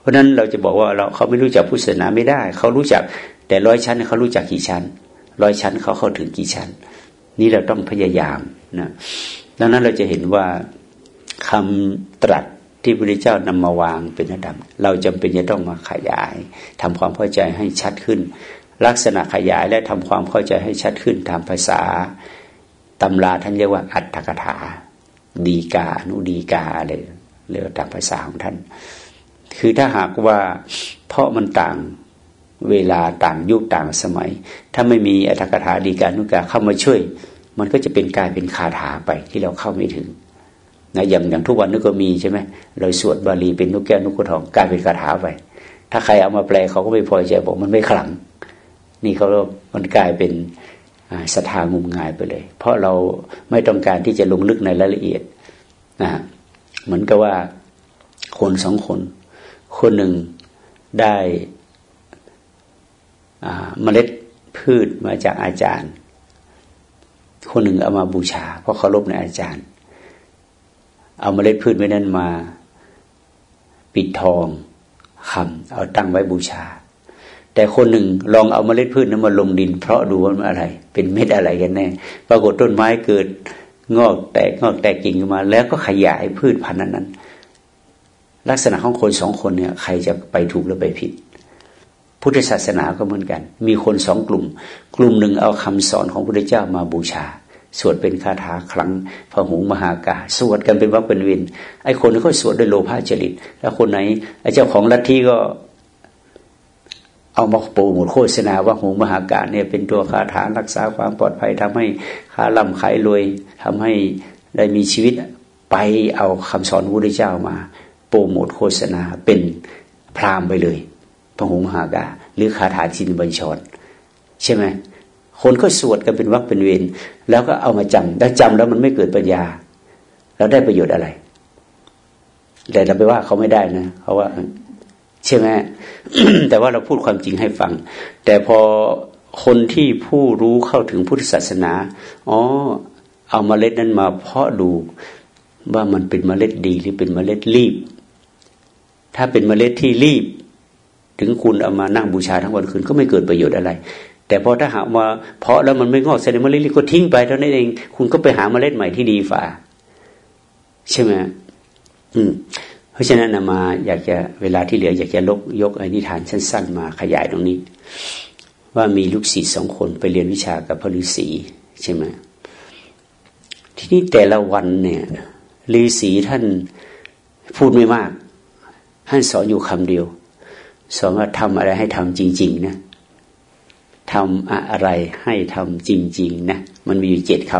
เพราะนั้นเราจะบอกว่าเราเขาไม่รู้จักพุทธศาสนาไม่ได้ เขารู้จักแต่ร้อยชั้นเขารู้จักกี่ชั้นร้อยชั้นเขาเข้าถึงกี่ชั้น นี่เราต้องพยายามนะดังนั้นเราจะเห็นว่าคำตรัสที่พระพุทธเจ้านำมาวางเป็นระดับเราจำเป็นจะต้องมาขยายทำความเข้าใจให้ชัดขึ้น ลักษณะขยายและทำความเข้าใจให้ชัดขึ้นตามภาษา ตำราท่านเรียกว่า อัตถกถา ดีกาอนุดีกาอะไรเรียกตามภาษาของท่าน คือถ้าหากว่าเพราะมันต่างเวลาต่างยุคต่างสมัย ถ้าไม่มีอัตถกถาดีการนุกาเข้ามาช่วย มันก็จะเป็นกลายเป็นคาถาไปที่เราเข้าไม่ถึงนะอย่างอย่างทุกวันนี้ก็มีใช่ไหมเราสวดบาลีเป็นนุกแก้วนุกทองกลายเป็นคาถาไป ถ้าใครเอามาแปลเขาก็ไม่พอใจบอกมันไม่ขลัง นี่เขามันกลายเป็น ศรัทธางมงายไปเลย เพราะเราไม่ต้องการที่จะลงลึกในรายละเอียดนะเหมือนกับว่าคนสองคน คนหนึ่งได้เมล็ดพืชมาจากอาจารย์ คนหนึ่งเอามาบูชา เพราะเคารพในอาจารย์ เอาเมล็ดพืชไว้นั้นมา ปิดทองคำเอาตั้งไว้บูชา แต่คนหนึ่งลองเอาเมล็ดพืชนั้นมาลงดิน เพราะดูว่ามันอะไร เป็นเม็ดอะไรกันแน่ปรากฏต้นไม้เกิดงอกแตกงอกแตกกิ่งมา แล้วก็ขยายพืชพันธุ์นั้น ลักษณะของคนสองคนเนี่ย ใครจะไปถูกหรือไปผิด พุทธศาสนาก็เหมือนกัน มีคนสองกลุ่ม กลุ่มหนึ่งเอาคำสอนของพระพุทธเจ้ามาบูชาสวดเป็นคาถาครั้งพระหงมหากาสวดกันเป็นวักเป็นวินไอ้คนนี้ก็สวดด้วยโลภะจริต แล้วคนไหนไอ้เจ้าของลัทธิก็ เอามาโปรโมทโฆษณาว่าหงมหากาเนี่ยเป็นตัวคาถารักษาความปลอดภัยทำให้ค้าล่ำขายรวยทำให้ได้มีชีวิตไปเอาคำสอนพระพุทธเจ้ามา โปรโมทโฆษณาเป็นพรามไปเลยพระหงมหากาหรือคาถาชินบัญชรใช่ไหมคนก็สวดกันเป็นวักเป็นเวรแล้วก็เอามาจำแล้วจำแล้วมันไม่เกิดปัญญา แล้วได้ประโยชน์อะไร แต่เราไปว่าเขาไม่ได้นะเขาว่า ใช่ไหมแต่ว่าเราพูดความจริงให้ฟัง แต่พอคนที่ผู้รู้เข้าถึงพุทธศาสนาอ๋อเอามาเล็ดนั้นมาเพาะดูว่ามันเป็นเมล็ดดีหรือเป็นเมล็ดรีบ ถ้าเป็นเมล็ดที่รีบ ถึงคุณเอามานั่งบูชาทั้งวันคืนก็ไม่เกิดประโยชน์อะไร แต่พอถ้าหามาเพาะแล้วมันไม่งอกแสดงเมล็ดรีบก็ทิ้งไปเท่านั้นเอง คุณก็ไปหาเมล็ดใหม่ที่ดีฝ่าใช่ไหมอืม ราะฉะนั้นมาอยากจะเวลาที่เหลือ อยากจะลกยกอนิทานสั้น ๆ มาขยายตรงนี้ ว่ามีลูกศิษย์สองคนไปเรียนวิชากับพระฤาษีใช่ไหมทีนี้แต่ละวันเนี่ยฤาษีท่านพูดไม่มาก ท่านสอนอยู่คำเดียว สอนว่าทำอะไรให้ทำจริง ๆ นะทำอะไรให้ทำจริง ๆ นะ มันมีอยู่เจ็ดค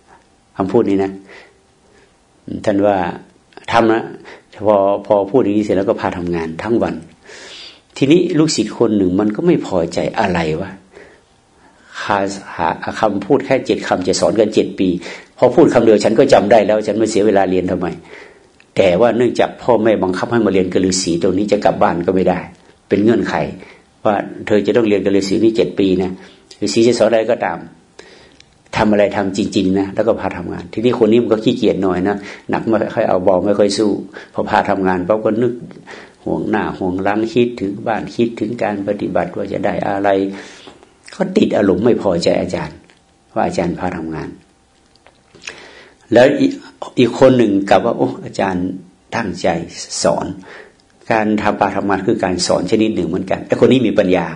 ำคำพูดนี้นะ ท่านว่าทำนะ พอพอพูดอย่างนี้เสร็จแล้วก็พาทำงานทั้งวัน ทีนี้ลูกศิษย์คนหนึ่งมันก็ไม่พอใจอะไรวะหาคำพูดแค่เจ็ดคำจะสอนกันเจ็ดปี พอพูดคำเดียวฉันก็จำได้แล้ว ฉันไม่เสียเวลาเรียนทำไม แต่ว่าเนื่องจากพ่อแม่บังคับให้มาเรียนกฤาษีตรงนี้จะกลับบ้านก็ไม่ได้ เป็นเงื่อนไข ว่าเธอจะต้องเรียนกฤาษีนี่เจ็ดปีนะฤาษีจะสอนอะไรก็ตาม ทำอะไรทำจริง ๆ นะ แล้วก็พาทำงาน ทีนี้คนนี้มันก็ขี้เกียจหน่อยนะหนักไม่ค่อยเอาบอลไม่ค่อยสู้ พอพาทำงานปั๊บก็นึกห่วงหน้าห่วงหลังคิดถึงบ้านคิดถึงการปฏิบัติว่าจะได้อะไรก็ติดอารมณ์ไม่พอใจอาจารย์ ว่าอาจารย์พาทำงาน แล้วอีกคนหนึ่งกลับว่าโอ้อาจารย์ตั้งใจสอน การทำปาทำงานคือการสอนชนิดหนึ่งเหมือนกันแต่คนนี้มีปัญญา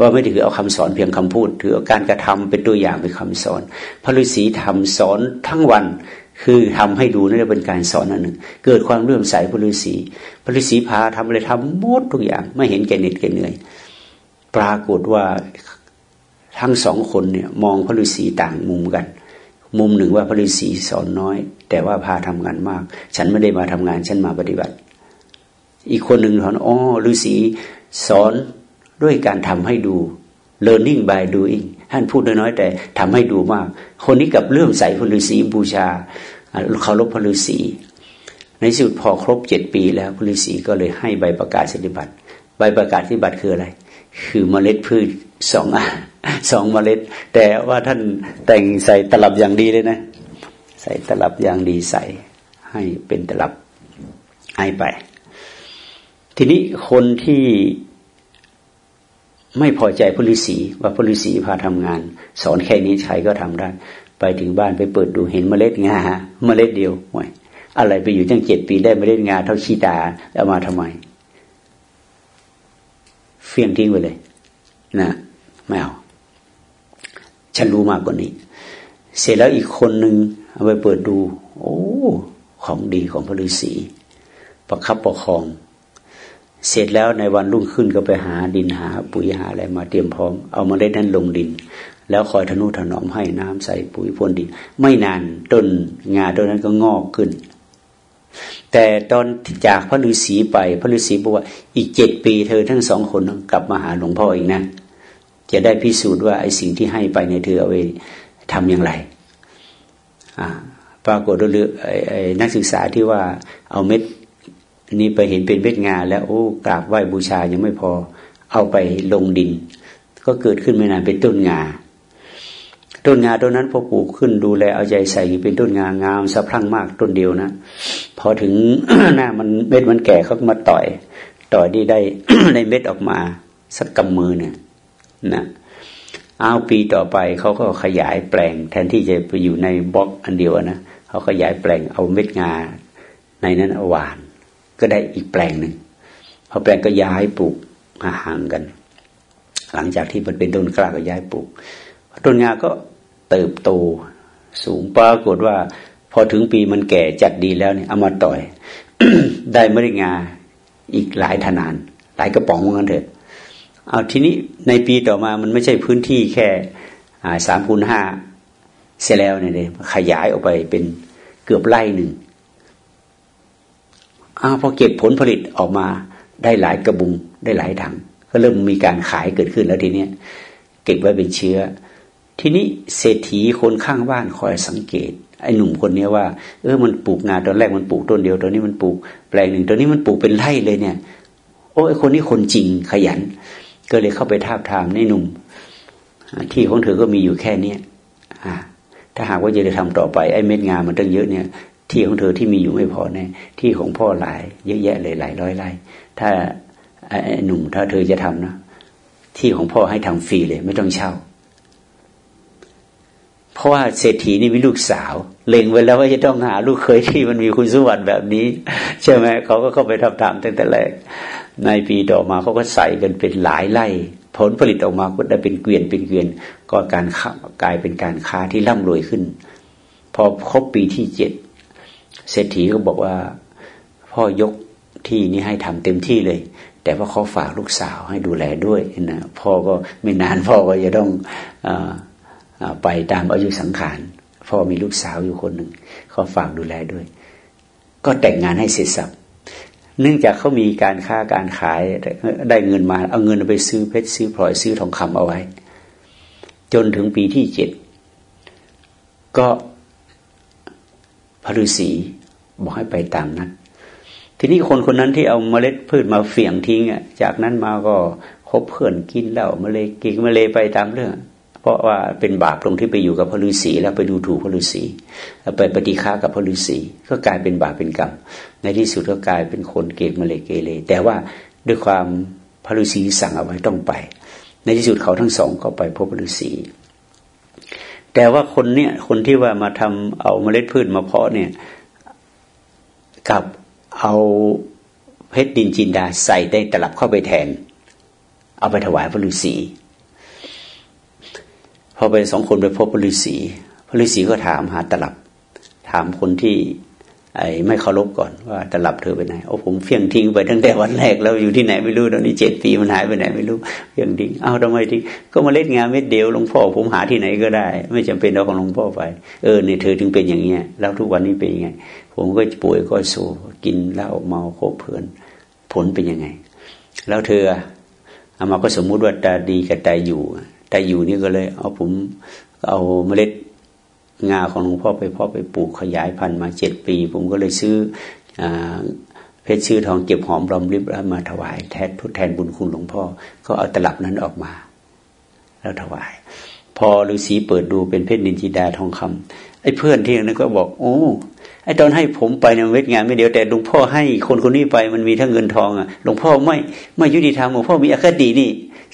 ว่าไม่ถือเอาคำสอนเพียงคำพูด ถือเอาการกระทำเป็นตัวอย่างเป็นคำสอน พระฤาษีทำสอนทั้งวันคือทำให้ดูนั่นเป็นการสอนอันหนึ่ง เกิดความเลื่อมใสพระฤาษีพระฤาษีพาทำอะไรทำหมดทุกอย่าง ไม่เห็นแก่เหน็ดแก่เหนื่อย ปรากฏว่าทั้งสองคนเนี่ยมองพระฤาษีต่างมุมกัน มุมหนึ่งว่าพระฤาษีสอนน้อย แต่ว่าพาทำงานมาก ฉันไม่ได้มาทำงานฉันมาปฏิบัติ อีกคนหนึ่งถอนอ๋อฤาษีสอน ด้วยการทำให้ดู learning by doing ท่านพูดน้อยๆแต่ทำให้ดูมาก คนนี้กับเรื่องใส่พลุศีบูชาเคารพพลุศีในสุดพอครบเจ็ดปีแล้วพลุศีก็เลยให้ใบประกาศสิทธิบัตรใบประกาศสิทธิบัตรคืออะไร คือเมล็ดพืชสองสองเมล็ด แต่ว่าท่านแต่งใส่ตลับอย่างดีเลยนะ ใส่ตลับอย่างดีใส่ให้เป็นตลับให้ไป ทีนี้คนที่ ไม่พอใจพลิสีว่าพลิสีพาทำงาน สอนแค่นี้ใครก็ทำได้ ไปถึงบ้านไปเปิดดูเห็นเมล็ดงาเมล็ดเดียวห่วยอะไรไปอยู่ตั้งเจ็ดปีได้เมล็ดงาเท่าขี้ตาแล้วมาทำไม เฟี้ยงทิ้งไปเลย นะไม่เอาฉันรู้มากกว่านี้ เสร็จแล้วอีกคนหนึ่งเอาไปเปิดดู โอ้ ของดีของพระฤาษีประคับประคอง เสร็จแล้วในวันรุ่งขึ้นก็ไปหาดินหา ปุ๋ยหาอะไรมาเตรียมพร้อม เอามาเล็ดนั้นลงดิน แล้วคอยทนุถนอมให้น้ำใส่ปุ๋ยพ่นดิน ไม่นานต้นงาต้นนั้นก็งอกขึ้น แต่ตอนจากพระฤาษีไปพระฤาษีบอกว่า อีกเจ็ดปีเธอทั้งสองคนกลับมาหาหลวงพ่ออีกนะจะได้พิสูจน์ว่าไอ้สิ่งที่ให้ไปในเธอเอาไปทำอย่างไรอ่าปรากฏว่าไอ้นักศึกษาที่ว่าเอาเม็ด นี่ไปเห็นเป็นเม็ดงาแล้วโอ้กราบไหว้บูชายังไม่พอ เอาไปลงดิน ก็เกิดขึ้นไม่นานเป็นต้นงา ต้นงาต้นนั้นพอปลูกขึ้นดูแลเอาใจใส่เป็นต้นงางามสะพรั่งมากต้นเดียวนะ พอถึงหน้ามันเม็ดมันแก่เขามาต่อย ต่อยที่ได้ในเม็ดออกมา สักกำมือเนี่ยนะเอาปีต่อไปเขาก็ขยายแปลง แทนที่จะไปอยู่ในบล็อกอันเดียวนะเขาขยายแปลงเอาเม็ดงาในนั้นเอาหวาน ก็ได้อีกแปลงหนึ่งพอแปลงก็ย้ายปลูกมาห่างกัน หลังจากที่มันเป็นต้นกล้าก็ย้ายปลูกต้นงาก็เติบโตสูงปรากฏว่า พอถึงปีมันแก่จัดดีแล้วเนี่ยเอามาต่อย ได้เมล็ดงาอีกหลายธนาน หลายกระป๋องเหมือนกันเถอะเอาทีนี้ในปีต่อมามันไม่ใช่พื้นที่แค่สามคูณห้าเสียแล้วเนี่ยขยายออกไปเป็นเกือบไร่หนึ่ง อพอเก็บผลผลิตออกมาได้หลายกระบุงได้หลายถัง ก็เริ่มมีการขายเกิดขึ้นแล้วทีเนี้ยเก็บไว้เป็นเชื้อ ทีนี้เศรษฐีคนข้างบ้านคอยสังเกต ไอ้หนุ่มคนนี้ว่า เออมันปลูกงาตอนแรกมันปลูกต้นเดียวตอนนี้มันปลูกแปลงหนึ่งตอนนี้มันปลูกเป็นไร่เลยเนี่ย โอ้ไอ้คนนี้คนจริงขยัน ก็เลยเข้าไปทาบทามในหนุ่ม ที่ของเธอก็มีอยู่แค่เนี้ยถ้าหากว่าจะได้ทำต่อไปไอ้เม็ดงามันตั้งเยอะเนี่ย ที่ของเธอที่มีอยู่ไม่พอแน่ที่ของพ่อหลายเยอะแยะเลยหลายร้อยไร่ถ้าไอ้หนุ่มถ้าเธอจะทำนะที่ของพ่อให้ทำฟรีเลย ไม่ต้องเช่า เพราะว่าเศรษฐีนี่มีลูกสาว เล็งไว้แล้วว่าจะต้องหาลูกเคยที่มันมีคุณสมบัติแบบนี้ ใช่ไหมเขาก็เข้าไปทำตามตั้งแต่แรกในปีต่อมาเขาก็ใส่กันเป็นหลายไร่ผลผลิตออกมาก็ได้เป็นเกวียนเป็นเกวียนก็การกลายเป็นการค้าที่ร่ำรวยขึ้น พอครบปีที่เจ็ด เศรษฐีก็บอกว่าพ่อยกที่นี้ให้ทำเต็มที่เลย แต่ว่าเขาฝากลูกสาวให้ดูแลด้วยนะพ่อก็ไม่นานพ่อก็จะต้องอไปตามอายุสังขารพ่อมีลูกสาวอยู่คนหนึ่งเขาฝากดูแลด้วย ก็แต่งงานให้เสร็จสับเนื่องจากเขามีการค้าการขายได้เงินมา เอาเงินไปซื้อเพชรซื้อพลอยซื้อทองคำเอาไว้ จนถึงปีที่เจ็ดก็ ฤาษีบอกให้ไปตามนั้น ทีนี้คนคนนั้นที่เอาเมล็ดพืชมาเสี่ยงทิ้งอะจากนั้นมาก็คบเพื่อนกินเหล้าเมล็ดกินเมล็ดไปตามเรื่อง เพราะว่าเป็นบาปตรงที่ไปอยู่กับพระฤาษีแล้วไปดูถูกพระฤาษีไปปฏิฆากับพระฤาษีก็กลายเป็นบาปเป็นกรรม ในที่สุดก็กลายเป็นคนเกกมเลเกเรแต่ว่าด้วยความพระฤาษีสั่งเอาไว้ต้องไป ในที่สุดเขาทั้งสองก็ไปพบพระฤาษี แต่ว่าคนเนี้ยคนที่ว่ามาทำเอาเมล็ดพืชมาเพาะเนี่ย กับเอาเพชรดินจินดาใส่ได้ตลับเข้าไปแทน เอาไปถวายพระฤาษีพอไปสองคนไปพบพระฤาษีพระฤาษีก็ถามหาตลับ ถามคนที่ ไอ้ไม่เคารพก่อนว่าตลับเธอไปไหนโอ้ผมเฟี้ยงทิ้งไปตั้งแต่วันแรกแล้วอยู่ที่ไหนไม่รู้ตอนนี้เจ็ดปีมันหายไปไหนไม่รู้เฟี้ยงทิ้งเอ้าทำไมทิ้งก็มาเล่นงานเม็ดเดียวหลวงพ่อผมหาที่ไหนก็ได้ ไม่จำเป็นเอาของหลวงพ่อไป เออเนี่ยเธอถึงเป็นอย่างเงี้ยแล้วทุกวันนี้เป็นยังไง ผมก็ป่วยก็โซกินเหล้าเมาโคบเพลินผลเป็นยังไง แล้วเธอเอามาก็สมมุติว่าตาดีกับตาอยู่ต่อยู่นี่ก็เลย เอาผมเอาเมล็ด งาของหลวงพ่อไปพ่อไปปลูกขยายพันธุ์มาเจ็ดปี ผมก็เลยซื้ออเพชรซื้อทองเก็บหอมรอมริบแล้วมาถวายแทนทดแทนบุญคุณหลวงพ่อ ก็เอาตลับนั้นออกมา แล้วถวาย พอฤาษีเปิดดูเป็นเพชรนินจิดาทองคำไอ้เพื่อนที่นั้นก็บอก โอ้ไอ้ตอนให้ผมไปในเวทงานไม่เดียวแต่หลวงพ่อให้คนคนนี้ไปมันมีทั้งเงินทองอะหลวงพ่อไม่ไม่ยุติธรรมหลวงพ่อมีอคตินี่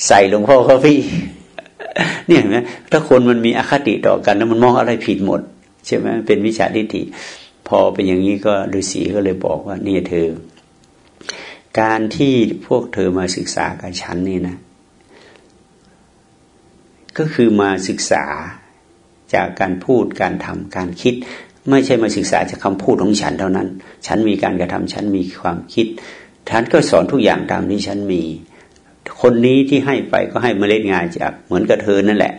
ใส่หลวงพ่อเขาพี่ เนี่ยเห็นไหมถ้าคนมันมีอคติต่อกันแล้วมันมองอะไรผิดหมดใช่ไหมเป็นวิชาทิฏฐิพอเป็นอย่างนี้ก็ฤาษีก็เลยบอกว่านี่เธอ การที่พวกเธอมาศึกษากับฉันนี่นะ ก็คือมาศึกษาจากการพูดการทำการคิด ไม่ใช่มาศึกษาจากคำพูดของฉันเท่านั้น ฉันมีการกระทำฉันมีความคิดฉันก็สอนทุกอย่างตามที่ฉันมี คนนี้ที่ให้ไปก็ให้เมล็ดงานจากเหมือนกับเธอนั่นแหละ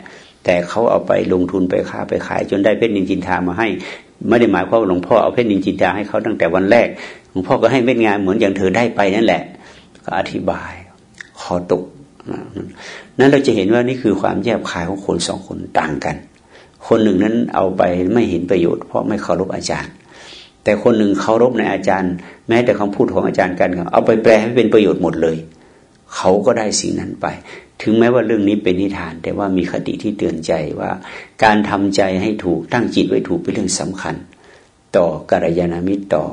แต่เขาเอาไปลงทุนไปค้าไปขาย จนได้เพชรนินจินทามาให้ ไม่ได้หมายความว่าหลวงพ่อเอาเพชรนินจินทาให้เขาตั้งแต่วันแรกหลวงพ่อก็ให้เม็ดงานเหมือนอย่างเธอได้ไปนั่นแหละ ก็อธิบายขอตกนั้นเราจะเห็นว่านี่คือความแยบคายของคนสองคนต่างกัน คนหนึ่งนั้นเอาไปไม่เห็นประโยชน์เพราะไม่เคารพอาจารย์ แต่คนหนึ่งเคารพในอาจารย์ แม้แต่คำพูดของอาจารย์กันเอาไปแปลให้เป็นประโยชน์หมดเลย เขาก็ได้สิ่งนั้นไป ถึงแม้ว่าเรื่องนี้เป็นนิทาน แต่ว่ามีคติที่เตือนใจว่า การทำใจให้ถูกตั้งจิตไว้ถูกเป็นเรื่องสำคัญ ต่อกัลยาณมิตรต่อ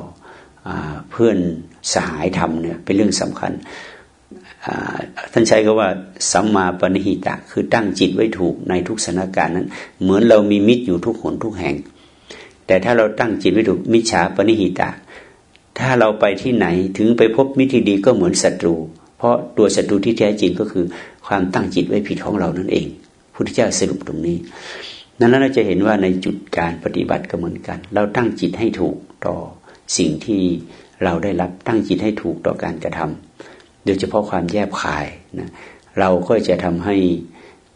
อเพื่อนสหายธรรมเนี่ยเป็นเรื่องสำคัญท่านใช้ก็ว่าสัมมาปณิหิตะ คือตั้งจิตไว้ถูกในทุกสถานการณ์นั้น เหมือนเรามีมิตรอยู่ทุกหนทุกแห่ง แต่ถ้าเราตั้งจิตไว้ถูกมิจฉาปณิหิตะ ถ้าเราไปที่ไหนถึงไปพบมิตรที่ดีก็เหมือนศัตรู เพราะตัวศัตรูที่แท้จริงก็คือความตั้งจิตไว้ผิดของเรานั่นเองพุทธเจ้าสรุปตรงนี้ นั้นเราจะเห็นว่าในจุดการปฏิบัติก็เหมือนกัน เราตั้งจิตให้ถูกต่อสิ่งที่เราได้รับตั้งจิตให้ถูกต่อการกระทำโดยเฉพาะความแยบคายนะเราก็จะทำให้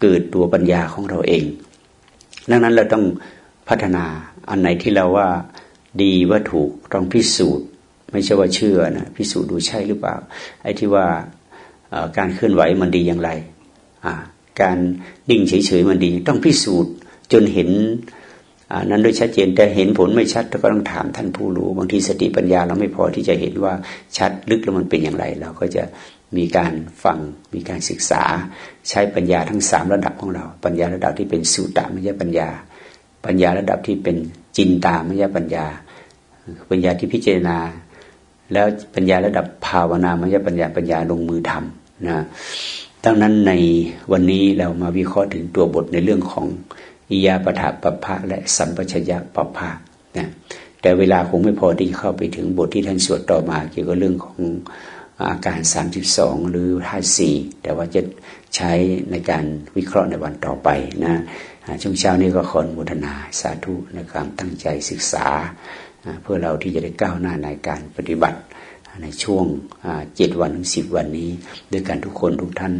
เกิดตัวปัญญาของเราเอง ดังนั้นเราต้องพัฒนาอันไหนที่เราว่าดีว่าถูกต้องพิสูจน์ ไม่ใช่ว่าเชื่อนะพิสูจน์ดูใช่หรือเปล่า ไอ้ที่ว่าการเคลื่อนไหวมันดีอย่างไร การนิ่งเฉยๆมันดี ต้องพิสูจน์จนเห็นนั้นโดยชัดเจนแต่เห็นผลไม่ชัดก็ต้องถามท่านผู้รู้ บางทีสติปัญญาเราไม่พอที่จะเห็นว่าชัดลึกแล้วมันเป็นอย่างไร เราก็จะมีการฟังมีการศึกษา ใช้ปัญญาทั้งสามระดับของเรา ปัญญาระดับที่เป็นสุตตไม่ใช่ปัญญา ปัญญาระดับที่เป็นจินตาม่ใช่ปัญญา ปัญญาที่พิจารณา แล้วปัญญาระดับภาวนามยปัญญาปัญญาลงมือทำนะดังนั้นในวันนี้เรามาวิเคราะห์ถึงตัวบทในเรื่องของอิยาปถะปภะและสัมปชัญญะปภะนะแต่เวลาคงไม่พอที่เข้าไปถึงบทที่ท่านสวดต่อมา เกี่ยวกับเรื่องของอาการ 32 หรือท่าสี่แต่ว่าจะใช้ในการวิเคราะห์ในวันต่อไปนะช่วงเช้านี้ก็ขออนุโมทนาสาธุในความตั้งใจศึกษา เพื่อเราที่จะได้ก้าวหน้าในการปฏิบัติในช่วงเจ็ดวันถึงสิบวันนี้ ด้วยกันทุกคนทุกท่าน